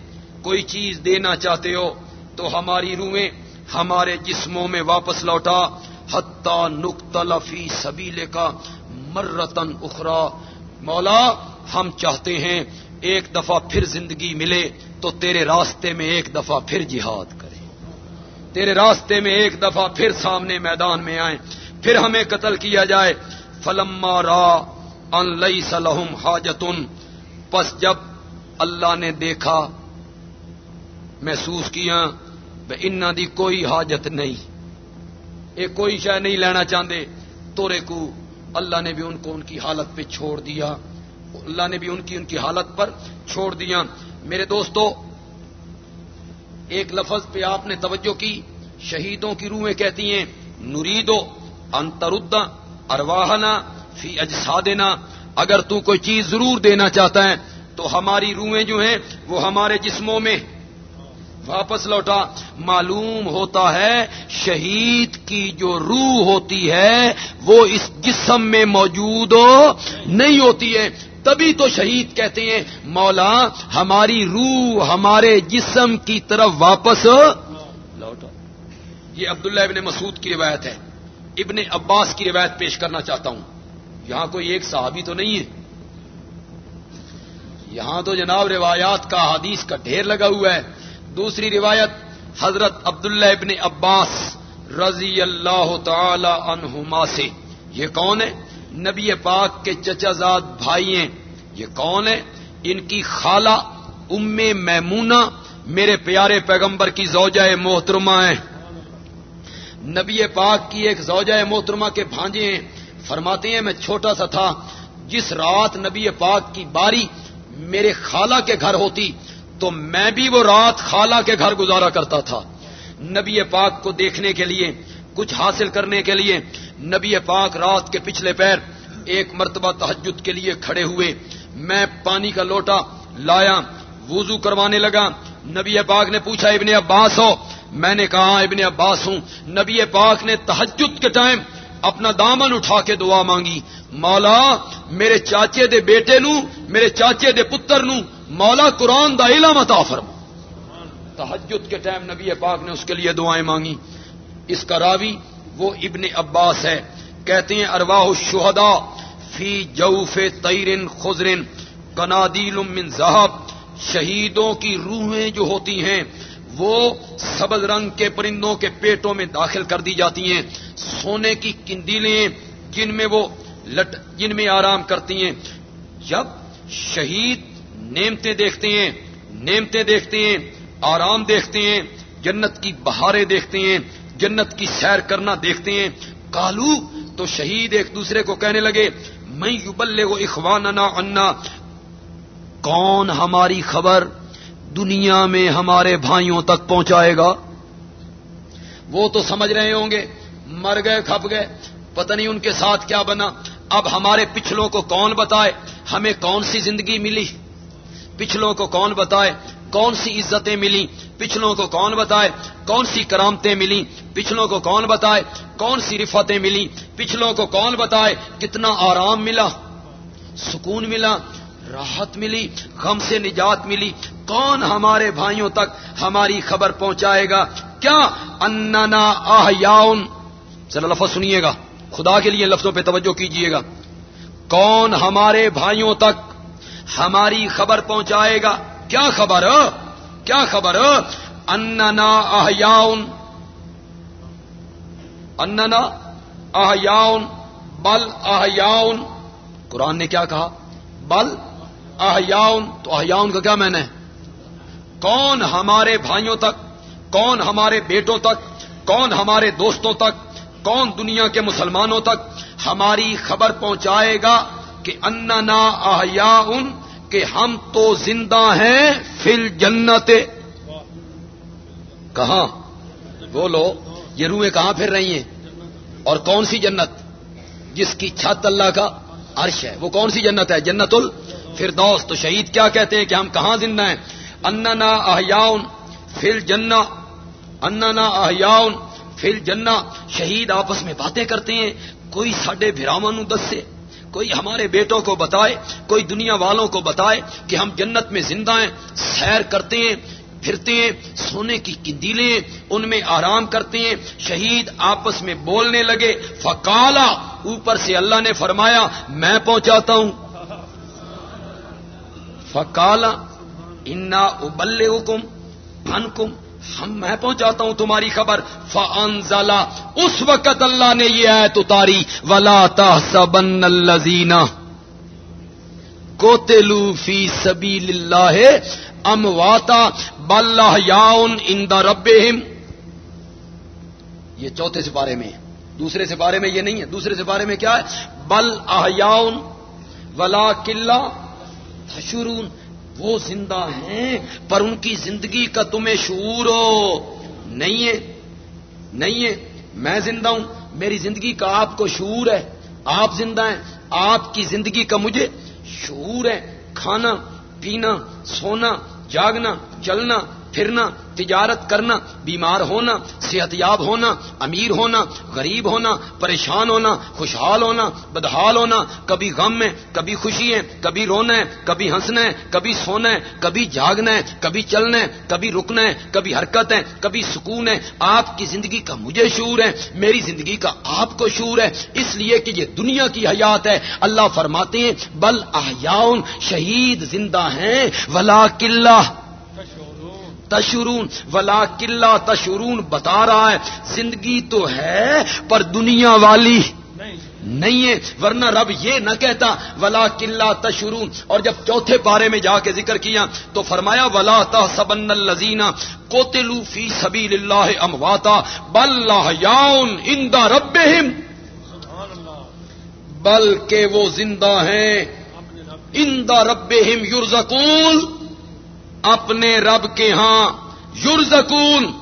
کوئی چیز دینا چاہتے ہو تو ہماری روحیں ہمارے جسموں میں واپس لوٹا۔ حتہ نقطلفی سبیلے کا مرتن اخرا مولا، ہم چاہتے ہیں ایک دفعہ پھر زندگی ملے تو تیرے راستے میں ایک دفعہ پھر جہاد۔ تیرے راستے میں ایک دفعہ پھر سامنے میدان میں آئیں، پھر ہمیں قتل کیا جائے۔ فلما را ان لئی سلحم حاجتن، پس جب اللہ نے دیکھا، محسوس کیا ان دی کوئی حاجت نہیں یہ کوئی شہ نہیں لینا چاہتے تورے کو اللہ نے بھی ان کو ان کی حالت پہ چھوڑ دیا۔ اللہ نے بھی ان کی ان کی حالت پر چھوڑ دیا۔ میرے دوستو ایک لفظ پہ آپ نے توجہ کی، شہیدوں کی روحیں کہتی ہیں، نریدو انتردا ارواہنا فی اجسادنا، اگر تو کوئی چیز ضرور دینا چاہتا ہے، تو ہماری روحیں جو ہیں، وہ ہمارے جسموں میں واپس لوٹا۔ معلوم ہوتا ہے، شہید کی جو روح ہوتی ہے، وہ اس جسم میں موجود نہیں ہوتی ہے۔ تبھی تو شہید کہتے ہیں، مولا، ہماری روح ہمارے جسم کی طرف واپس لوٹا یہ عبداللہ ابن مسعود کی روایت ہے۔ ابن عباس کی روایت پیش کرنا چاہتا ہوں۔ یہاں کوئی ایک صحابی تو نہیں ہے۔ یہاں تو جناب روایات کا حدیث کا ڈھیر لگا ہوا ہے۔ دوسری روایت، حضرت عبداللہ ابن عباس رضی اللہ تعالی عنہما سے۔ یہ کون ہے؟ نبی پاک کے چچا زاد بھائی ہیں۔ یہ کون ہے ان کی خالہ ام میمونہ میرے پیارے پیغمبر کی زوجہ محترمہ ہیں۔ نبی پاک کی ایک زوجہ محترمہ کے بھانجے ہیں۔ فرماتے ہیں، میں چھوٹا سا تھا۔ جس رات نبی پاک کی باری میرے خالہ کے گھر ہوتی، تو میں بھی وہ رات خالہ کے گھر گزارا کرتا تھا۔ نبی پاک کو دیکھنے کے لیے، کچھ حاصل کرنے کے لیے نبی پاک رات کے پچھلے پیر ایک مرتبہ تحجد کے لیے کھڑے ہوئے میں پانی کا لوٹا، لایا، وضو کروانے لگا۔ نبی پاک نے پوچھا، ابن عباس ہو؟ میں نے کہا، ابن عباس ہوں۔ نبی پاک نے تحجد کے ٹائم اپنا دامن اٹھا کے دعا مانگی۔ مولا، میرے چاچے دے بیٹے نو میرے چاچے دے پتر نو مولا قرآن دا علم عطا فرما. تحجد کے ٹائم نبی پاک نے اس کے لیے دعائیں مانگی۔ اس کا راوی وہ ابن عباس ہے کہتے ہیں ارواہ الشہداء فی جوف تیرن خزرن کنادیل من ذہب۔ شہیدوں کی روحیں جو ہوتی ہیں، وہ سبز رنگ کے پرندوں کے پیٹوں میں داخل کر دی جاتی ہیں۔ سونے کی کندیلیں جن میں وہ لٹ، جن میں آرام کرتی ہیں۔ جب شہید نیمتے دیکھتے ہیں نیمتے دیکھتے ہیں، آرام دیکھتے ہیں، جنت کی بہاریں دیکھتے ہیں جنت کی سیر کرنا دیکھتے ہیں۔ کالو تو شہید ایک دوسرے کو کہنے لگے میں یو بلے کو اخوان انا کون ہماری خبر دنیا میں ہمارے بھائیوں تک پہنچائے گا؟ وہ تو سمجھ رہے ہوں گے۔ مر گئے، کھپ گئے۔ پتہ نہیں ان کے ساتھ کیا بنا۔ اب ہمارے پچھلوں کو کون بتائے؟ ہمیں کون سی زندگی ملی؟ پچھلوں کو کون بتائے؟ کون سی عزتیں ملی؟ پچھلوں کو کون بتائے؟ کون سی کرامتیں ملی؟ پچھلوں کو کون بتائے؟ کون سی رفتیں ملی؟ پچھلوں کو کون بتائے؟ کتنا آرام ملا، سکون ملا، راحت ملی، غم سے نجات ملی۔ کون ہمارے بھائیوں تک ہماری خبر پہنچائے گا؟ کیا؟ اننا آہیاؤن چلو لفظ سنیے گا۔ خدا کے لیے لفظوں پہ توجہ کیجیے گا۔ کون ہمارے بھائیوں تک ہماری خبر پہنچائے گا؟ کیا خبر؟ کیا خبر؟ اننا احیاؤن۔ اننا احیاؤن، بل احیاؤن۔ قرآن نے کیا کہا؟ بل احیاؤن۔ تو احیاؤن کا کیا میں نے کون ہمارے بھائیوں تک، کون ہمارے بیٹوں تک، کون ہمارے دوستوں تک، کون دنیا کے مسلمانوں تک ہماری خبر پہنچائے گا کہ اننا احیاؤن، کہ ہم تو زندہ ہیں فل جنت کہاں؟ بولو۔ یہ روحیں کہاں پھر رہی ہیں؟ اور کون سی جنت؟ جس کی چھت اللہ کا عرش ہے۔ وہ کون سی جنت ہے؟ جنت الفردوس۔ تو شہید کیا کہتے ہیں کہ ہم کہاں زندہ ہیں؟ اننا احیاؤن فل جنا اننا احیاؤن فل جنا شہید آپس میں باتیں کرتے ہیں۔ کوئی ساڈے براہم دس کوئی ہمارے بیٹوں کو بتائے، کوئی دنیا والوں کو بتائے کہ ہم جنت میں زندہ ہیں، سیر کرتے ہیں۔ پھرتے ہیں، سونے کی کندیلیں ان میں آرام کرتے ہیں، شہید آپس میں بولنے لگے۔ فکالا اوپر سے اللہ نے فرمایا، میں پہنچاتا ہوں۔ فکالا انا ابل حکم انکم ہم، میں پہنچاتا ہوں تمہاری خبر۔ فانزلا اس وقت اللہ نے یہ آیت اتاری۔ ولا تحسبن الذین قتلوا فی سبیل اللہ امواتا بل احیاء عند ربهم یہ چوتھے سپارے میں دوسرے سپارے میں یہ نہیں ہے۔ دوسرے سپارے میں کیا ہے؟ بل احیاء ولا قلہ تشرون وہ زندہ ہیں، پر ان کی زندگی کا تمہیں شعور ہو۔ نہیں ہے۔ نہیں ہے۔ میں زندہ ہوں۔ میری زندگی کا آپ کو شعور ہے۔ آپ زندہ ہیں۔ آپ کی زندگی کا مجھے شعور ہے کھانا پینا سونا جاگنا چلنا پھرنا، تجارت کرنا، بیمار ہونا، صحت یاب ہونا، امیر ہونا، غریب ہونا، پریشان ہونا، خوشحال ہونا، بدحال ہونا، کبھی غم ہے کبھی خوشی ہے کبھی رونا ہے، کبھی ہنسنا ہے، کبھی سونا ہے، کبھی جاگنا ہے، کبھی چلنا ہے، کبھی رکنا ہے، کبھی حرکت ہے، کبھی سکون ہے۔ آپ کی زندگی کا مجھے شعور ہے، میری زندگی کا آپ کو شعور ہے۔ اس لیے کہ یہ دنیا کی حیات ہے۔ اللہ فرماتے ہیں، بل احیاؤن، شہید زندہ ہیں ولا قلعہ تشرون ولا قلعہ تشرون بتا رہا ہے، زندگی تو ہے، پر دنیا والی نہیں ہے، ورنہ رب یہ نہ کہتا ولا قلعہ تشرون۔ اور جب چوتھے پارے میں جا کے ذکر کیا، تو فرمایا، ولا تحسبن الذین قتلوا فی سبیل اللہ امواتا، بل یاؤن عند ربہم۔ بلکہ وہ زندہ ہیں، عند ربہم یرزقون۔ اپنے رب کے ہاں یورزکون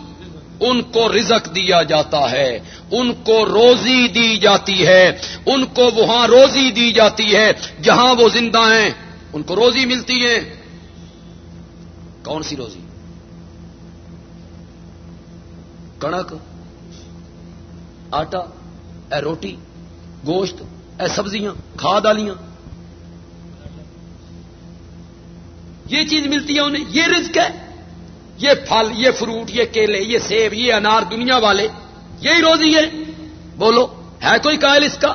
ان کو رزق دیا جاتا ہے، ان کو روزی دی جاتی ہے، ان کو وہاں روزی دی جاتی ہے، جہاں وہ زندہ ہیں، ان کو روزی ملتی ہے۔ کون سی روزی؟ کنک آٹا، اے روٹی، گوشت، اے سبزیاں، کھاد آلیاں یہ چیز ملتی ہے انہیں، یہ رزق ہے۔ یہ پھل، یہ فروٹ یہ کیلے، یہ سیب، یہ انار دنیا والے، یہی روزی ہے۔ بولو، ہے کوئی قائل اس کا؟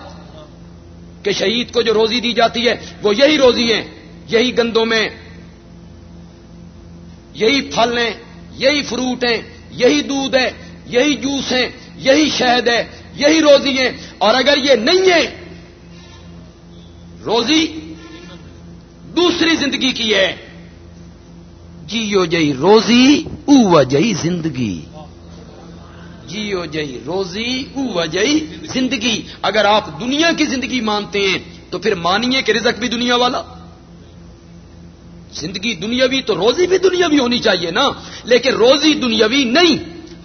کہ شہید کو جو روزی دی جاتی ہے، وہ یہی روزی ہے یہی گندوں میں یہی پھل ہیں، یہی فروٹ ہیں، یہی دودھ ہے یہی جوس ہے یہی شہد ہے یہی روزی ہے اور اگر یہ نہیں ہے روزی دوسری زندگی کی ہے۔ جیو جئی روزی او جئی زندگی۔ جیو جئی روزی او جئی زندگی۔ اگر آپ دنیا کی زندگی مانتے ہیں، تو پھر مانیے کہ رزق بھی دنیا والا۔ زندگی دنیاوی تو روزی بھی دنیاوی ہونی چاہیے نا۔ لیکن روزی دنیاوی نہیں۔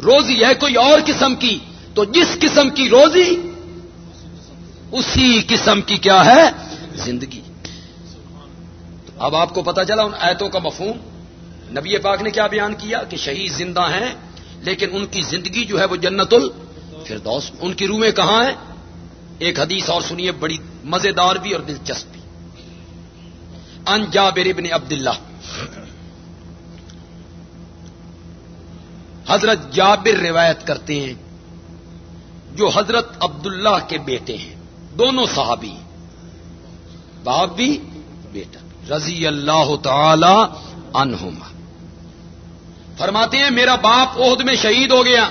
روزی ہے کوئی اور قسم کی۔ تو جس قسم کی روزی، اسی قسم کی کیا ہے؟ زندگی۔ اب آپ کو پتا چلا ان ایتوں کا مفہوم؟ نبی پاک نے کیا بیان کیا کہ شہید زندہ ہیں، لیکن ان کی زندگی جو ہے وہ جنت الفردوس، ان کی روحیں کہاں ہیں؟ ایک حدیث اور سنیے، بڑی مزیدار بھی اور دلچسپ بھی۔ ان جابر ابن عبداللہ۔ حضرت جابر روایت کرتے ہیں، جو حضرت عبداللہ کے بیٹے ہیں، دونوں صحابی باپ بھی بیٹا۔ رضی اللہ تعالی عنہما۔ فرماتے ہیں، میرا باپ عہد میں شہید ہو گیا۔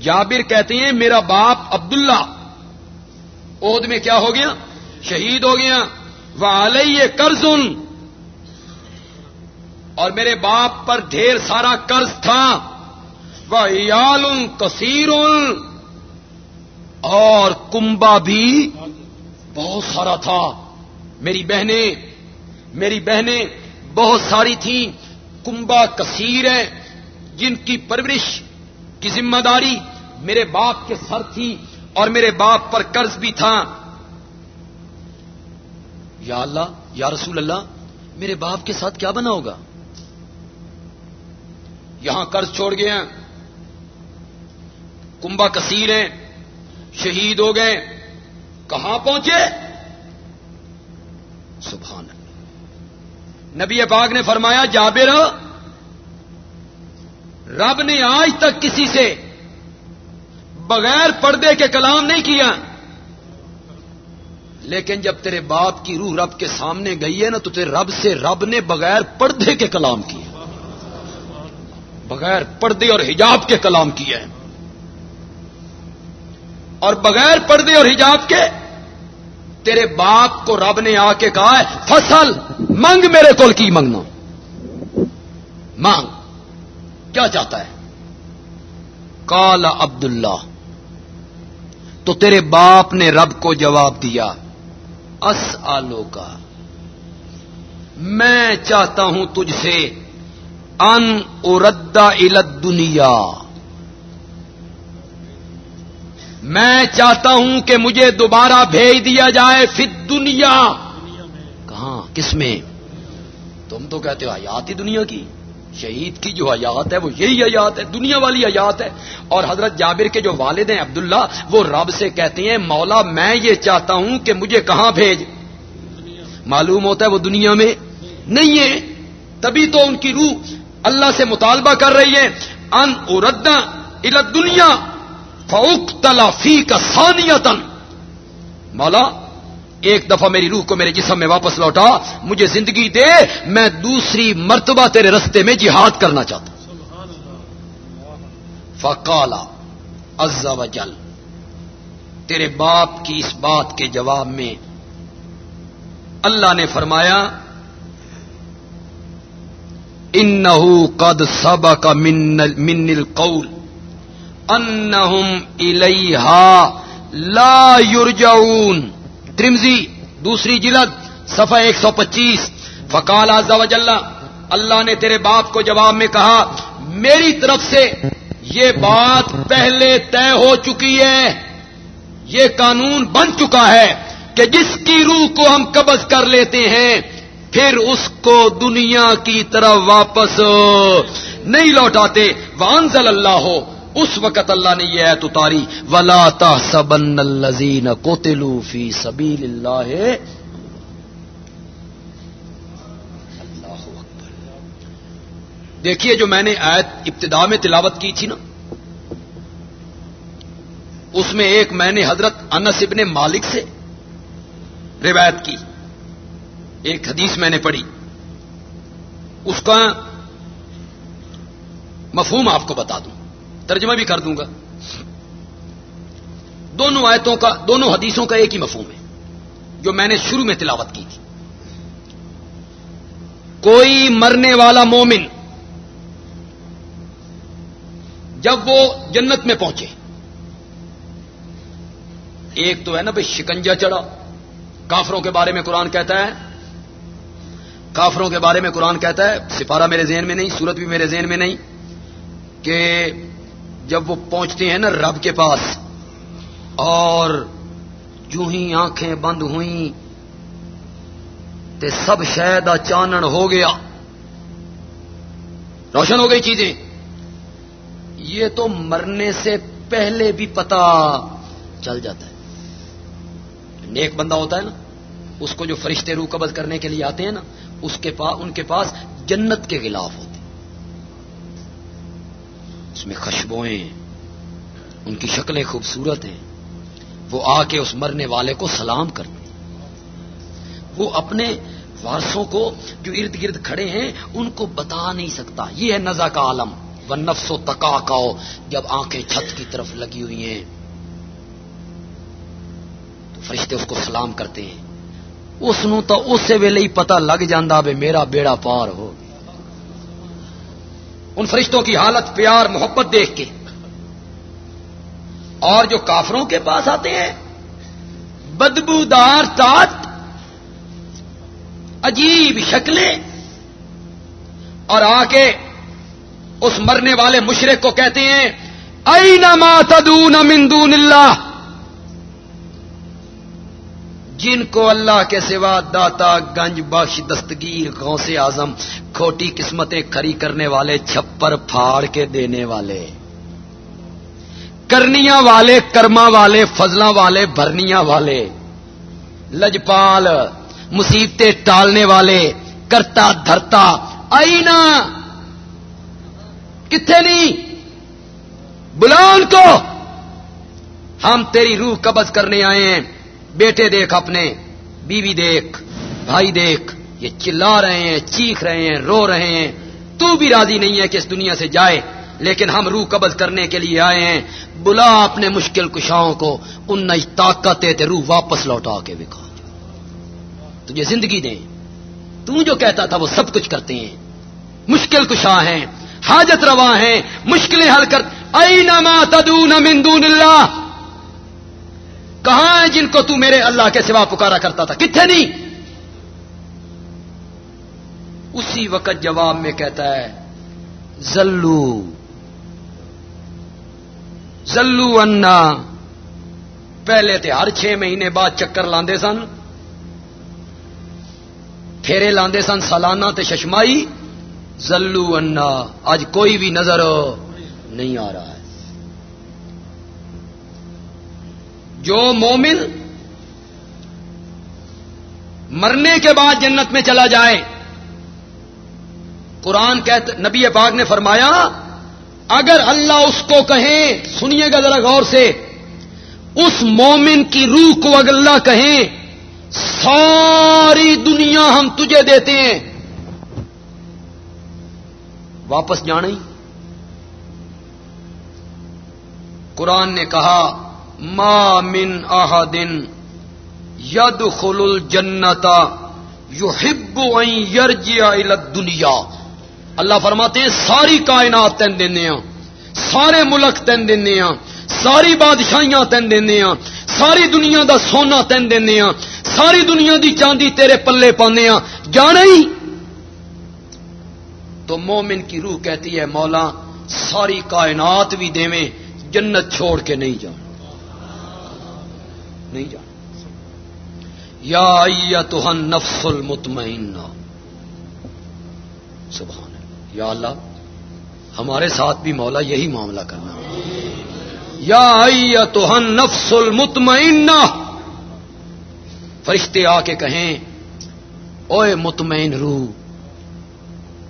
جابر کہتے ہیں، میرا باپ عبداللہ۔ عہد میں کیا ہو گیا؟ شہید ہو گیا۔ وہ علیہ قرض۔ اور میرے باپ پر ڈھیر سارا قرض تھا۔ وہ یال کثیر۔ اور کنبا بھی بہت سارا تھا۔ میری بہنیں میری بہنیں بہت ساری تھیں۔ کنبا کثیر ہے، جن کی پرورش، کی ذمہ داری میرے باپ کے سر تھی اور میرے باپ پر قرض بھی تھا۔ یا اللہ، یا رسول اللہ، میرے باپ کے ساتھ کیا بنا ہوگا؟ یہاں قرض چھوڑ گئے ہیں۔ کنبا کثیر ہیں، شہید ہو گئے۔ کہاں پہنچے؟ سبحان نبی پاک نے فرمایا، جابر، رب نے آج تک کسی سے بغیر پردے کے کلام نہیں کیا۔ لیکن جب تیرے باپ کی روح رب کے سامنے گئی ہے نا، تو تیرے رب سے رب نے بغیر پردے کے کلام کیا بغیر پردے اور حجاب کے کلام کیا ہے اور بغیر پردے اور حجاب کے تیرے باپ کو رب نے آ کے کہا ہے، فصل۔ منگ میرے کول کی منگنا؟ مانگ۔ کیا چاہتا ہے؟ کالا عبد اللہ تو تیرے باپ نے رب کو جواب دیا اس آلو کا میں چاہتا ہوں تجھ سے ان اردا الت دنیا میں چاہتا ہوں کہ مجھے دوبارہ بھیج دیا جائے پھر دنیا کہاں؟ کس میں؟ تم تو کہتے ہو حیات ہی دنیا کی۔ شہید کی جو حیات ہے وہ یہی حیات ہے، دنیا والی حیات ہے۔ اور حضرت جابر کے جو والد ہیں عبداللہ، وہ رب سے کہتے ہیں، مولا میں یہ چاہتا ہوں کہ مجھے کہاں بھیج۔ معلوم ہوتا ہے وہ دنیا میں نہیں ہے۔ تبھی تو ان کی روح اللہ سے مطالبہ کر رہی ہے۔ ان اردہ الت دنیا فوک تلافی کا سانیتن مولا ایک دفعہ میری روح کو میرے جسم میں واپس لوٹا، مجھے زندگی دے، میں دوسری مرتبہ تیرے رستے میں جہاد کرنا چاہتا ہوں۔ فکالا و جل، تیرے باپ کی اس بات کے جواب میں اللہ نے فرمایا ان قد سب کا من القول، انہم الیہا لا یرجعون۔ ترمزی دوسری جلد، صفحہ ایک سو پچیس۔ فقال عز و جل اللہ نے تیرے باپ کو جواب میں کہا، میری طرف سے یہ بات پہلے طے ہو چکی ہے۔ یہ قانون بن چکا ہے کہ جس کی روح کو ہم قبض کر لیتے ہیں، پھر اس کو دنیا کی طرف واپس نہیں لوٹاتے۔ وانزل اللہ ہو اس وقت اللہ نے یہ ایت اتاری، ولا تحسبن الذین قتلوا فی سبیل اللہ اللہ اکبر۔ دیکھیے جو میں نے ایت ابتدا میں تلاوت کی تھی نا، اس میں ایک میں نے حضرت انس ابن مالک سے روایت کی، ایک حدیث میں نے پڑھی۔ اس کا مفہوم آپ کو بتا دوں۔ ترجمہ بھی کر دوں گا۔ دونوں آیتوں کا، دونوں حدیثوں کا ایک ہی مفہوم ہے، جو میں نے شروع میں تلاوت کی تھی۔ کوئی مرنے والا مومن جب وہ جنت میں پہنچے، ایک تو ہے نا بھائی شکنجا چڑھا۔ کافروں کے بارے میں قرآن کہتا ہے، کافروں کے بارے میں قرآن کہتا ہے، سپارہ میرے ذہن میں نہیں، سورت بھی میرے ذہن میں نہیں، کہ جب وہ پہنچتے ہیں نا رب کے پاس، اور جو ہی آنکھیں بند ہوئیں، تے سب شاید چانن ہو گیا۔ روشن ہو گئی چیزیں۔ یہ تو مرنے سے پہلے بھی پتا چل جاتا ہے۔ نیک بندہ ہوتا ہے نا، اس کو جو فرشتے روح قبض کرنے کے لیے آتے ہیں نا، اس کے پاس ان کے پاس جنت کے خلاف ہوتے اس میں خشبوئیں ان کی شکلیں خوبصورت ہیں۔ وہ آ کے اس مرنے والے کو سلام کرتے وہ اپنے وارسوں کو جو ارد گرد کھڑے ہیں، ان کو بتا نہیں سکتا۔ یہ ہے نزا کا عالم۔ و نفس و تکا کاؤ جب آنکھیں چھت کی طرف لگی ہوئی ہیں، تو فرشتے اس کو سلام کرتے ہیں۔ اس نو تو اس ویلے ہی پتا لگ جاندہ بے میرا بیڑا پار ہو ان فرشتوں کی حالت، پیار، محبت دیکھ کے۔ اور جو کافروں کے پاس آتے ہیں، بدبودار تات عجیب شکلیں۔ اور آ کے اس مرنے والے مشرق کو کہتے ہیں، اینا تدون من دون اللہ؟ جن کو اللہ کے سوا داتا گنج بخش دستگیر گاؤں سے آزم کھوٹی قسمتیں کھری کرنے والے، چھپر پھاڑ کے دینے والے۔ کرنیاں والے، کرما والے فضلہ والے، بھرنیاں والے۔ لجپال، مصیبتیں ٹالنے والے، کرتا دھرتا آئی نا کتنے نہیں؟ بلان کو۔ ہم تیری روح قبض کرنے آئے ہیں۔ بیٹے دیکھ اپنے، بیوی دیکھ، بھائی دیکھ، یہ چلا رہے ہیں، چیخ رہے ہیں، رو رہے ہیں۔ تو بھی راضی نہیں ہے کہ اس دنیا سے جائے، لیکن ہم روح قبض کرنے کے لیے آئے ہیں۔ بلا اپنے مشکل کشاؤں کو، ان نئی طاقت روح واپس لوٹا کے بکھا تجھے زندگی دیں۔ تو جو کہتا تھا وہ سب کچھ کرتے ہیں۔ مشکل کشا ہیں، حاجت روا ہیں، مشکلیں حل کر۔ اینما تدون من دون اللہ۔ کہاں ہے جن کو تو میرے اللہ کے سوا پکارا کرتا تھا؟ کتنے نہیں؟ اسی وقت جواب میں کہتا ہے، زلو زلو انا، پہلے تھے ہر چھ مہینے بعد چکر لاندے سن، پھیرے لاندے سن سالانہ تے ششمائی، زلو انا اج کوئی بھی نظر نہیں آ رہا ہے۔ جو مومن مرنے کے بعد جنت میں چلا جائے۔ قرآن کہتے، نبی پاک نے فرمایا، اگر اللہ اس کو کہیں سنیے گا ذرا غور سے، اس مومن کی روح کو اگر اللہ کہیں ساری دنیا ہم تجھے دیتے ہیں۔ واپس جانے قرآن نے کہا ما من احدن ید خل جنتا یو ہب یرجیا دنیا اللہ فرماتے ہیں، ساری کائنات تین دینے سارے ملک تین دینے ساری بادشاہیاں تین دینے ساری دنیا دا سونا تین دینے ساری دنیا دی چاندی تیرے پلے پانے جانا ہی تو مومن کی روح کہتی ہے، مولا، ساری کائنات بھی دے جنت چھوڑ کے نہیں جان نہیں جان یا تو نفس المطمئن سبحان یا اللہ، ہمارے ساتھ بھی مولا یہی معاملہ کرنا۔ یا تو نفس المطمئن فرشتے آ کے کہیں اوے مطمئن روح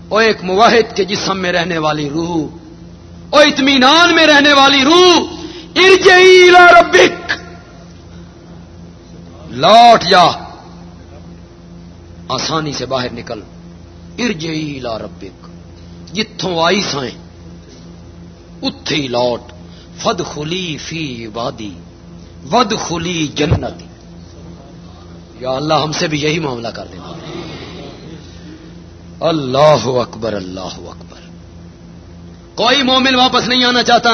او ایک مواحد کے جسم میں رہنے والی روح او اطمینان میں رہنے والی روح، ارجعی ربک۔ لوٹ جا۔ آسانی سے باہر نکل۔ ارجعی ربک۔ جتوں آئی سائیں اتھی لوٹ۔ فد خلی فی عبادی۔ ود خلی جنت یا اللہ، ہم سے بھی یہی معاملہ کر دینا۔ اللہ اکبر اللہ اکبر۔ کوئی مومن واپس نہیں آنا چاہتا۔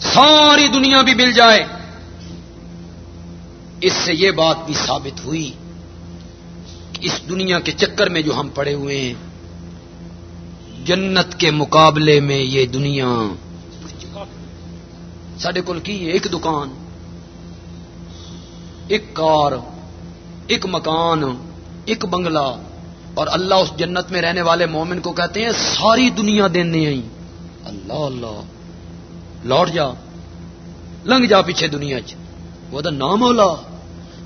ساری دنیا بھی مل جائے۔ اس سے یہ بات بھی ثابت ہوئی کہ اس دنیا کے چکر میں جو ہم پڑے ہوئے ہیں، جنت کے مقابلے میں یہ دنیا۔ سڈے کول کی ایک دکان، ایک کار، ایک مکان، ایک بنگلہ۔ اور اللہ اس جنت میں رہنے والے مومن کو کہتے ہیں، ساری دنیا دینے آئی اللہ اللہ۔ لوٹ جا، لنگ جا پیچھے دنیا چ۔ وہ نام اولا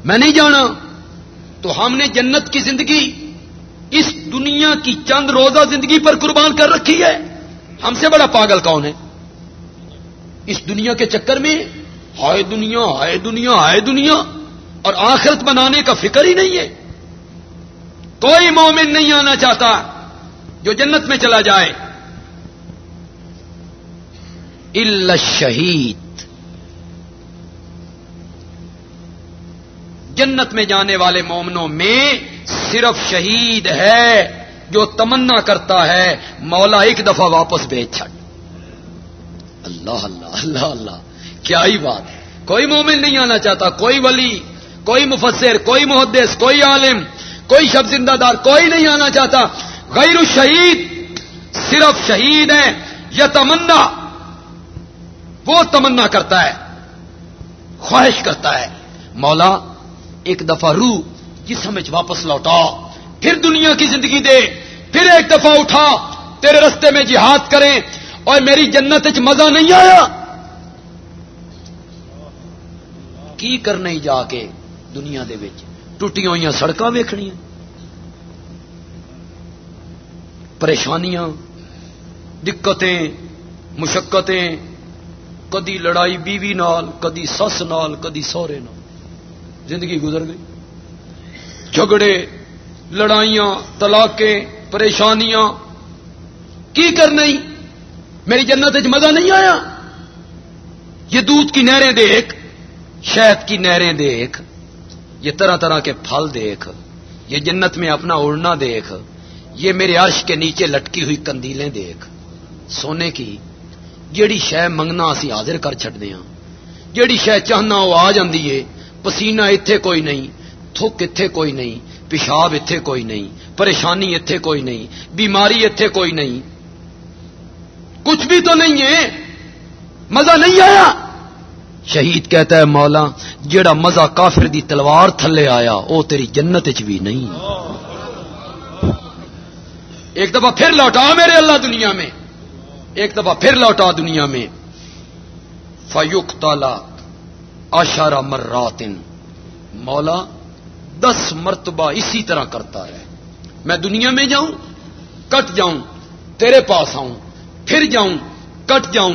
میں نہیں جانا۔ تو ہم نے جنت کی زندگی اس دنیا کی چند روزہ زندگی پر قربان کر رکھی ہے۔ ہم سے بڑا پاگل کون ہے؟ اس دنیا کے چکر میں ہائے دنیا ہائے دنیا ہائے دنیا اور آخرت بنانے کا فکر ہی نہیں ہے۔ کوئی مومن نہیں آنا چاہتا جو جنت میں چلا جائے۔ شہید جنت میں جانے والے مومنوں میں صرف شہید ہے جو تمنا کرتا ہے، مولا ایک دفعہ واپس بھیج چھڑ۔ اللہ اللہ اللہ اللہ کیا ہی بات ہے۔ کوئی مومن نہیں آنا چاہتا، کوئی ولی، کوئی مفسر، کوئی محدث، کوئی عالم، کوئی شب زندہ دار، کوئی نہیں آنا چاہتا۔ غیر الشہید صرف شہید ہے یا تمنا، وہ تمنا کرتا ہے، خواہش کرتا ہے۔ مولا ایک دفعہ روح جسم واپس لوٹا، پھر دنیا کی زندگی دے، پھر ایک دفعہ اٹھا، تیرے رستے میں جہاد کریں، اور میری جنت چ مزہ نہیں آیا۔ کی کرنے جا کے دنیا دے ٹوٹیاں ہوئی سڑک ویخنیا پریشانیاں، دقتیں، مشقتیں، کدی لڑائی بیوی نال، کدی سس نال، کدی سہرے نال۔ زندگی گزر گئی۔ جھگڑے، لڑائیاں، طلاقیں، پریشانیاں۔ کی کرنا میری جنت مزہ نہیں آیا؟ یہ دودھ کی نہریں دیکھ، شہد کی نہریں دیکھ، یہ طرح طرح کے پھل دیکھ، یہ جنت میں اپنا اڑنا دیکھ، یہ میرے عرش کے نیچے لٹکی ہوئی کندیلیں دیکھ۔ سونے کی، جیڑی شہ منگنا اسی حاضر کر چڈنے ہاں جیڑی شہ چاہنا وہ آ جاندی ہے پسینہ ایتھے کوئی نہیں تھک ایتھے کوئی نہیں، پیشاب ایتھے کوئی نہیں، پریشانی ایتھے کوئی نہیں، بیماری ایتھے کوئی نہیں۔ کچھ بھی تو نہیں ہے، مزہ نہیں آیا۔ شہید کہتا ہے مولا، جیڑا مزہ کافر دی تلوار تھلے آیا وہ تیری جنت چ بھی نہیں۔ ایک دفعہ پھر لوٹا میرے اللہ دنیا میں۔ ایک دفعہ پھر لوٹا دنیا میں۔ فیوک تالا آشارہ مراتن مولا دس مرتبہ اسی طرح کرتا ہے۔ میں دنیا میں جاؤں، کٹ جاؤں، تیرے پاس آؤں، پھر جاؤں، کٹ جاؤں،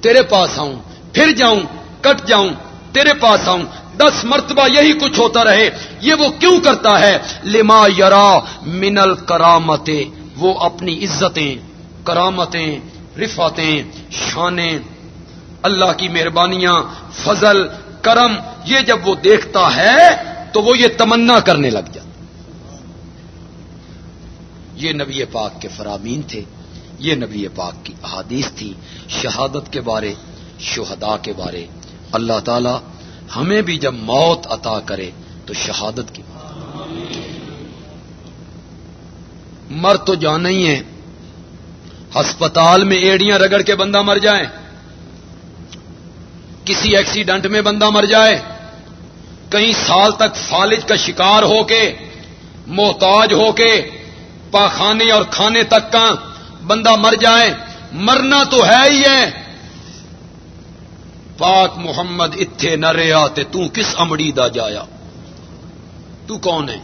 تیرے پاس آؤں، پھر جاؤں، کٹ جاؤں، تیرے پاس آؤں۔ دس مرتبہ یہی کچھ ہوتا رہے۔ یہ وہ کیوں کرتا ہے؟ لما یرا منل کرامتیں وہ اپنی عزتیں، کرامتیں رفاتیں شانیں۔ اللہ کی مہربانیاں، فضل کرم یہ جب وہ دیکھتا ہے تو وہ یہ تمنا کرنے لگ جاتا یہ نبی پاک کے فرامین تھے، یہ نبی پاک کی احادیث تھی، شہادت کے بارے شہدا کے بارے۔ اللہ تعالی ہمیں بھی جب موت عطا کرے تو شہادت کی مر تو جانا ہی ہے۔ ہسپتال میں ایڑیاں رگڑ کے بندہ مر جائے۔ کسی ایکسیڈنٹ میں بندہ مر جائے کئی سال تک فالج کا شکار ہو کے، محتاج ہو کے، پاخانے اور کھانے تک کا بندہ مر جائے، مرنا تو ہے ہی ہے۔ پاک محمد، اتھے نہ رہا تے تو کس امڑی دا جایا؟ تو کون ہے؟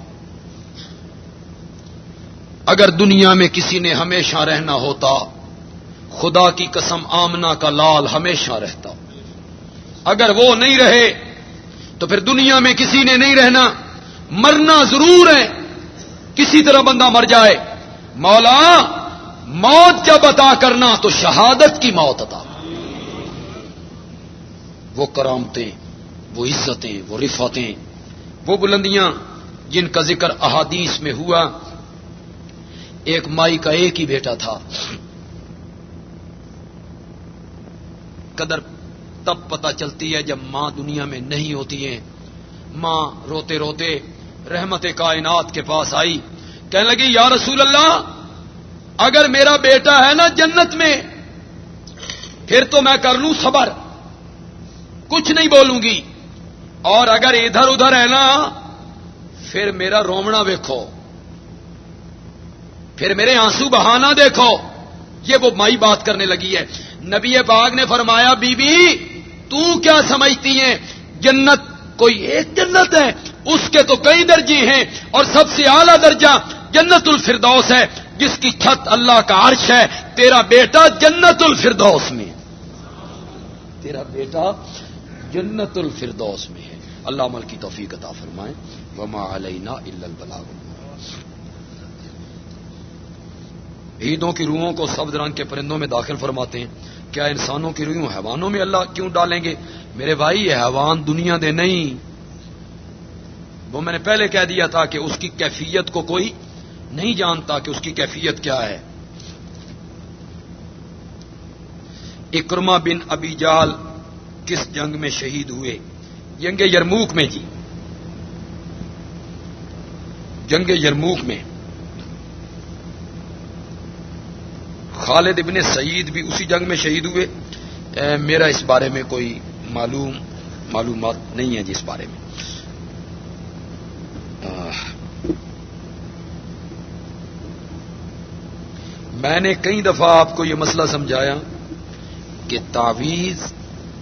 اگر دنیا میں کسی نے ہمیشہ رہنا ہوتا، خدا کی قسم آمنا کا لال ہمیشہ رہتا۔ اگر وہ نہیں رہے تو پھر دنیا میں کسی نے نہیں رہنا۔ مرنا ضرور ہے۔ کسی طرح بندہ مر جائے۔ مولا، موت جب عطا کرنا تو شہادت کی موت عطا۔ وہ کرامتیں، وہ عزتیں، وہ رفتیں وہ بلندیاں جن کا ذکر احادیث میں ہوا۔ ایک مائی کا ایک ہی بیٹا تھا۔ قدر تب پتہ چلتی ہے جب ماں دنیا میں نہیں ہوتی ہے ماں روتے روتے رحمت کائنات کے پاس آئی۔ کہنے لگی، یا رسول اللہ، اگر میرا بیٹا ہے نا جنت میں، پھر تو میں کر لوں صبر۔ کچھ نہیں بولوں گی۔ اور اگر ادھر ادھر ہے نا، پھر میرا رومنا دیکھو پھر میرے آنسو بہانا دیکھو۔ یہ وہ مائی بات کرنے لگی ہے۔ نبی باغ نے فرمایا بی بی تو کیا سمجھتی ہیں؟ جنت کوئی ایک جنت ہے، اس کے تو کئی درجے ہیں اور سب سے اعلی درجہ جنت الفردوس ہے، جس کی چھت اللہ کا عرش ہے۔ تیرا بیٹا جنت الفردوس میں تیرا بیٹا جنت الفردوس میں ہے۔ اللہ عمل کی توفیق عطا فرمائے۔ وما علینا البلاغ عیدوں کی روحوں کو سبز رنگ کے پرندوں میں داخل فرماتے ہیں۔ کیا انسانوں کی روحوں حیوانوں میں اللہ کیوں ڈالیں گے؟ میرے بھائی، یہ حیوان دنیا دے نہیں۔ وہ میں نے پہلے کہہ دیا تھا کہ اس کی کیفیت کو کوئی نہیں جانتا کہ اس کی کیفیت کیا ہے۔ اکرما بن ابی جال کس جنگ میں شہید ہوئے؟ جنگ یرموک میں جی۔ جنگ یرموک میں۔ خالد ابن سعید بھی اسی جنگ میں شہید ہوئے۔ میرا اس بارے میں کوئی معلوم معلومات نہیں ہے جس بارے میں۔ میں نے کئی دفعہ آپ کو یہ مسئلہ سمجھایا کہ تعویذ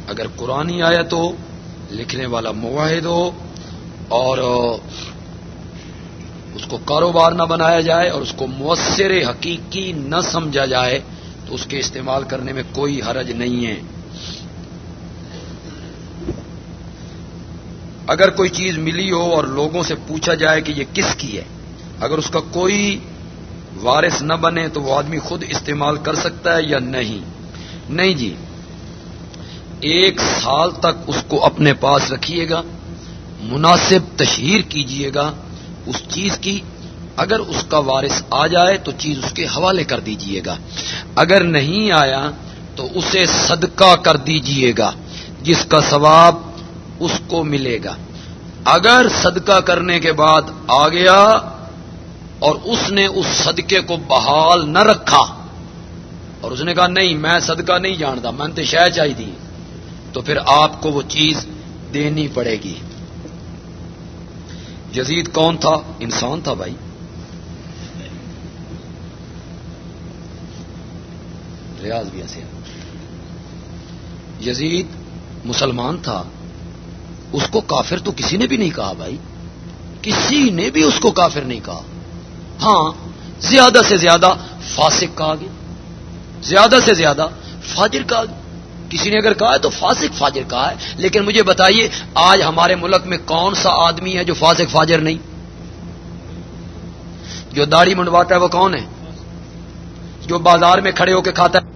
اگر قرآن آیا تو لکھنے والا معاہد ہو اور اس کو کاروبار نہ بنایا جائے اور اس کو مؤثر حقیقی نہ سمجھا جائے، تو اس کے استعمال کرنے میں کوئی حرج نہیں ہے۔ اگر کوئی چیز ملی ہو اور لوگوں سے پوچھا جائے کہ یہ کس کی ہے، اگر اس کا کوئی وارث نہ بنے تو وہ آدمی خود استعمال کر سکتا ہے یا نہیں؟ نہیں جی ایک سال تک اس کو اپنے پاس رکھیے گا، مناسب تشہیر کیجیے گا اس چیز کی اگر اس کا وارث آ جائے تو چیز اس کے حوالے کر دیجیے گا۔ اگر نہیں آیا تو اسے صدقہ کر دیجیے گا، جس کا ثواب اس کو ملے گا۔ اگر صدقہ کرنے کے بعد آ گیا اور اس نے اس صدقے کو بحال نہ رکھا اور اس نے کہا نہیں، میں صدقہ نہیں جانتا، میں نے تو شہ چاہیے دی تو پھر آپ کو وہ چیز دینی پڑے گی۔ یزید کون تھا؟ انسان تھا بھائی۔ ریاض بھی ایسے یزید مسلمان تھا۔ اس کو کافر تو کسی نے بھی نہیں کہا بھائی۔ کسی نے بھی اس کو کافر نہیں کہا۔ ہاں زیادہ سے زیادہ فاسق کہا گیا۔ زیادہ سے زیادہ فاجر کہا گیا۔ کسی نے اگر کہا ہے تو فاسق فاجر کہا ہے، لیکن مجھے بتائیے، آج ہمارے ملک میں کون سا آدمی ہے جو فاسق فاجر نہیں؟ جو داڑھی منڈواتا ہے وہ کون ہے؟ جو بازار میں کھڑے ہو کے کھاتا ہے۔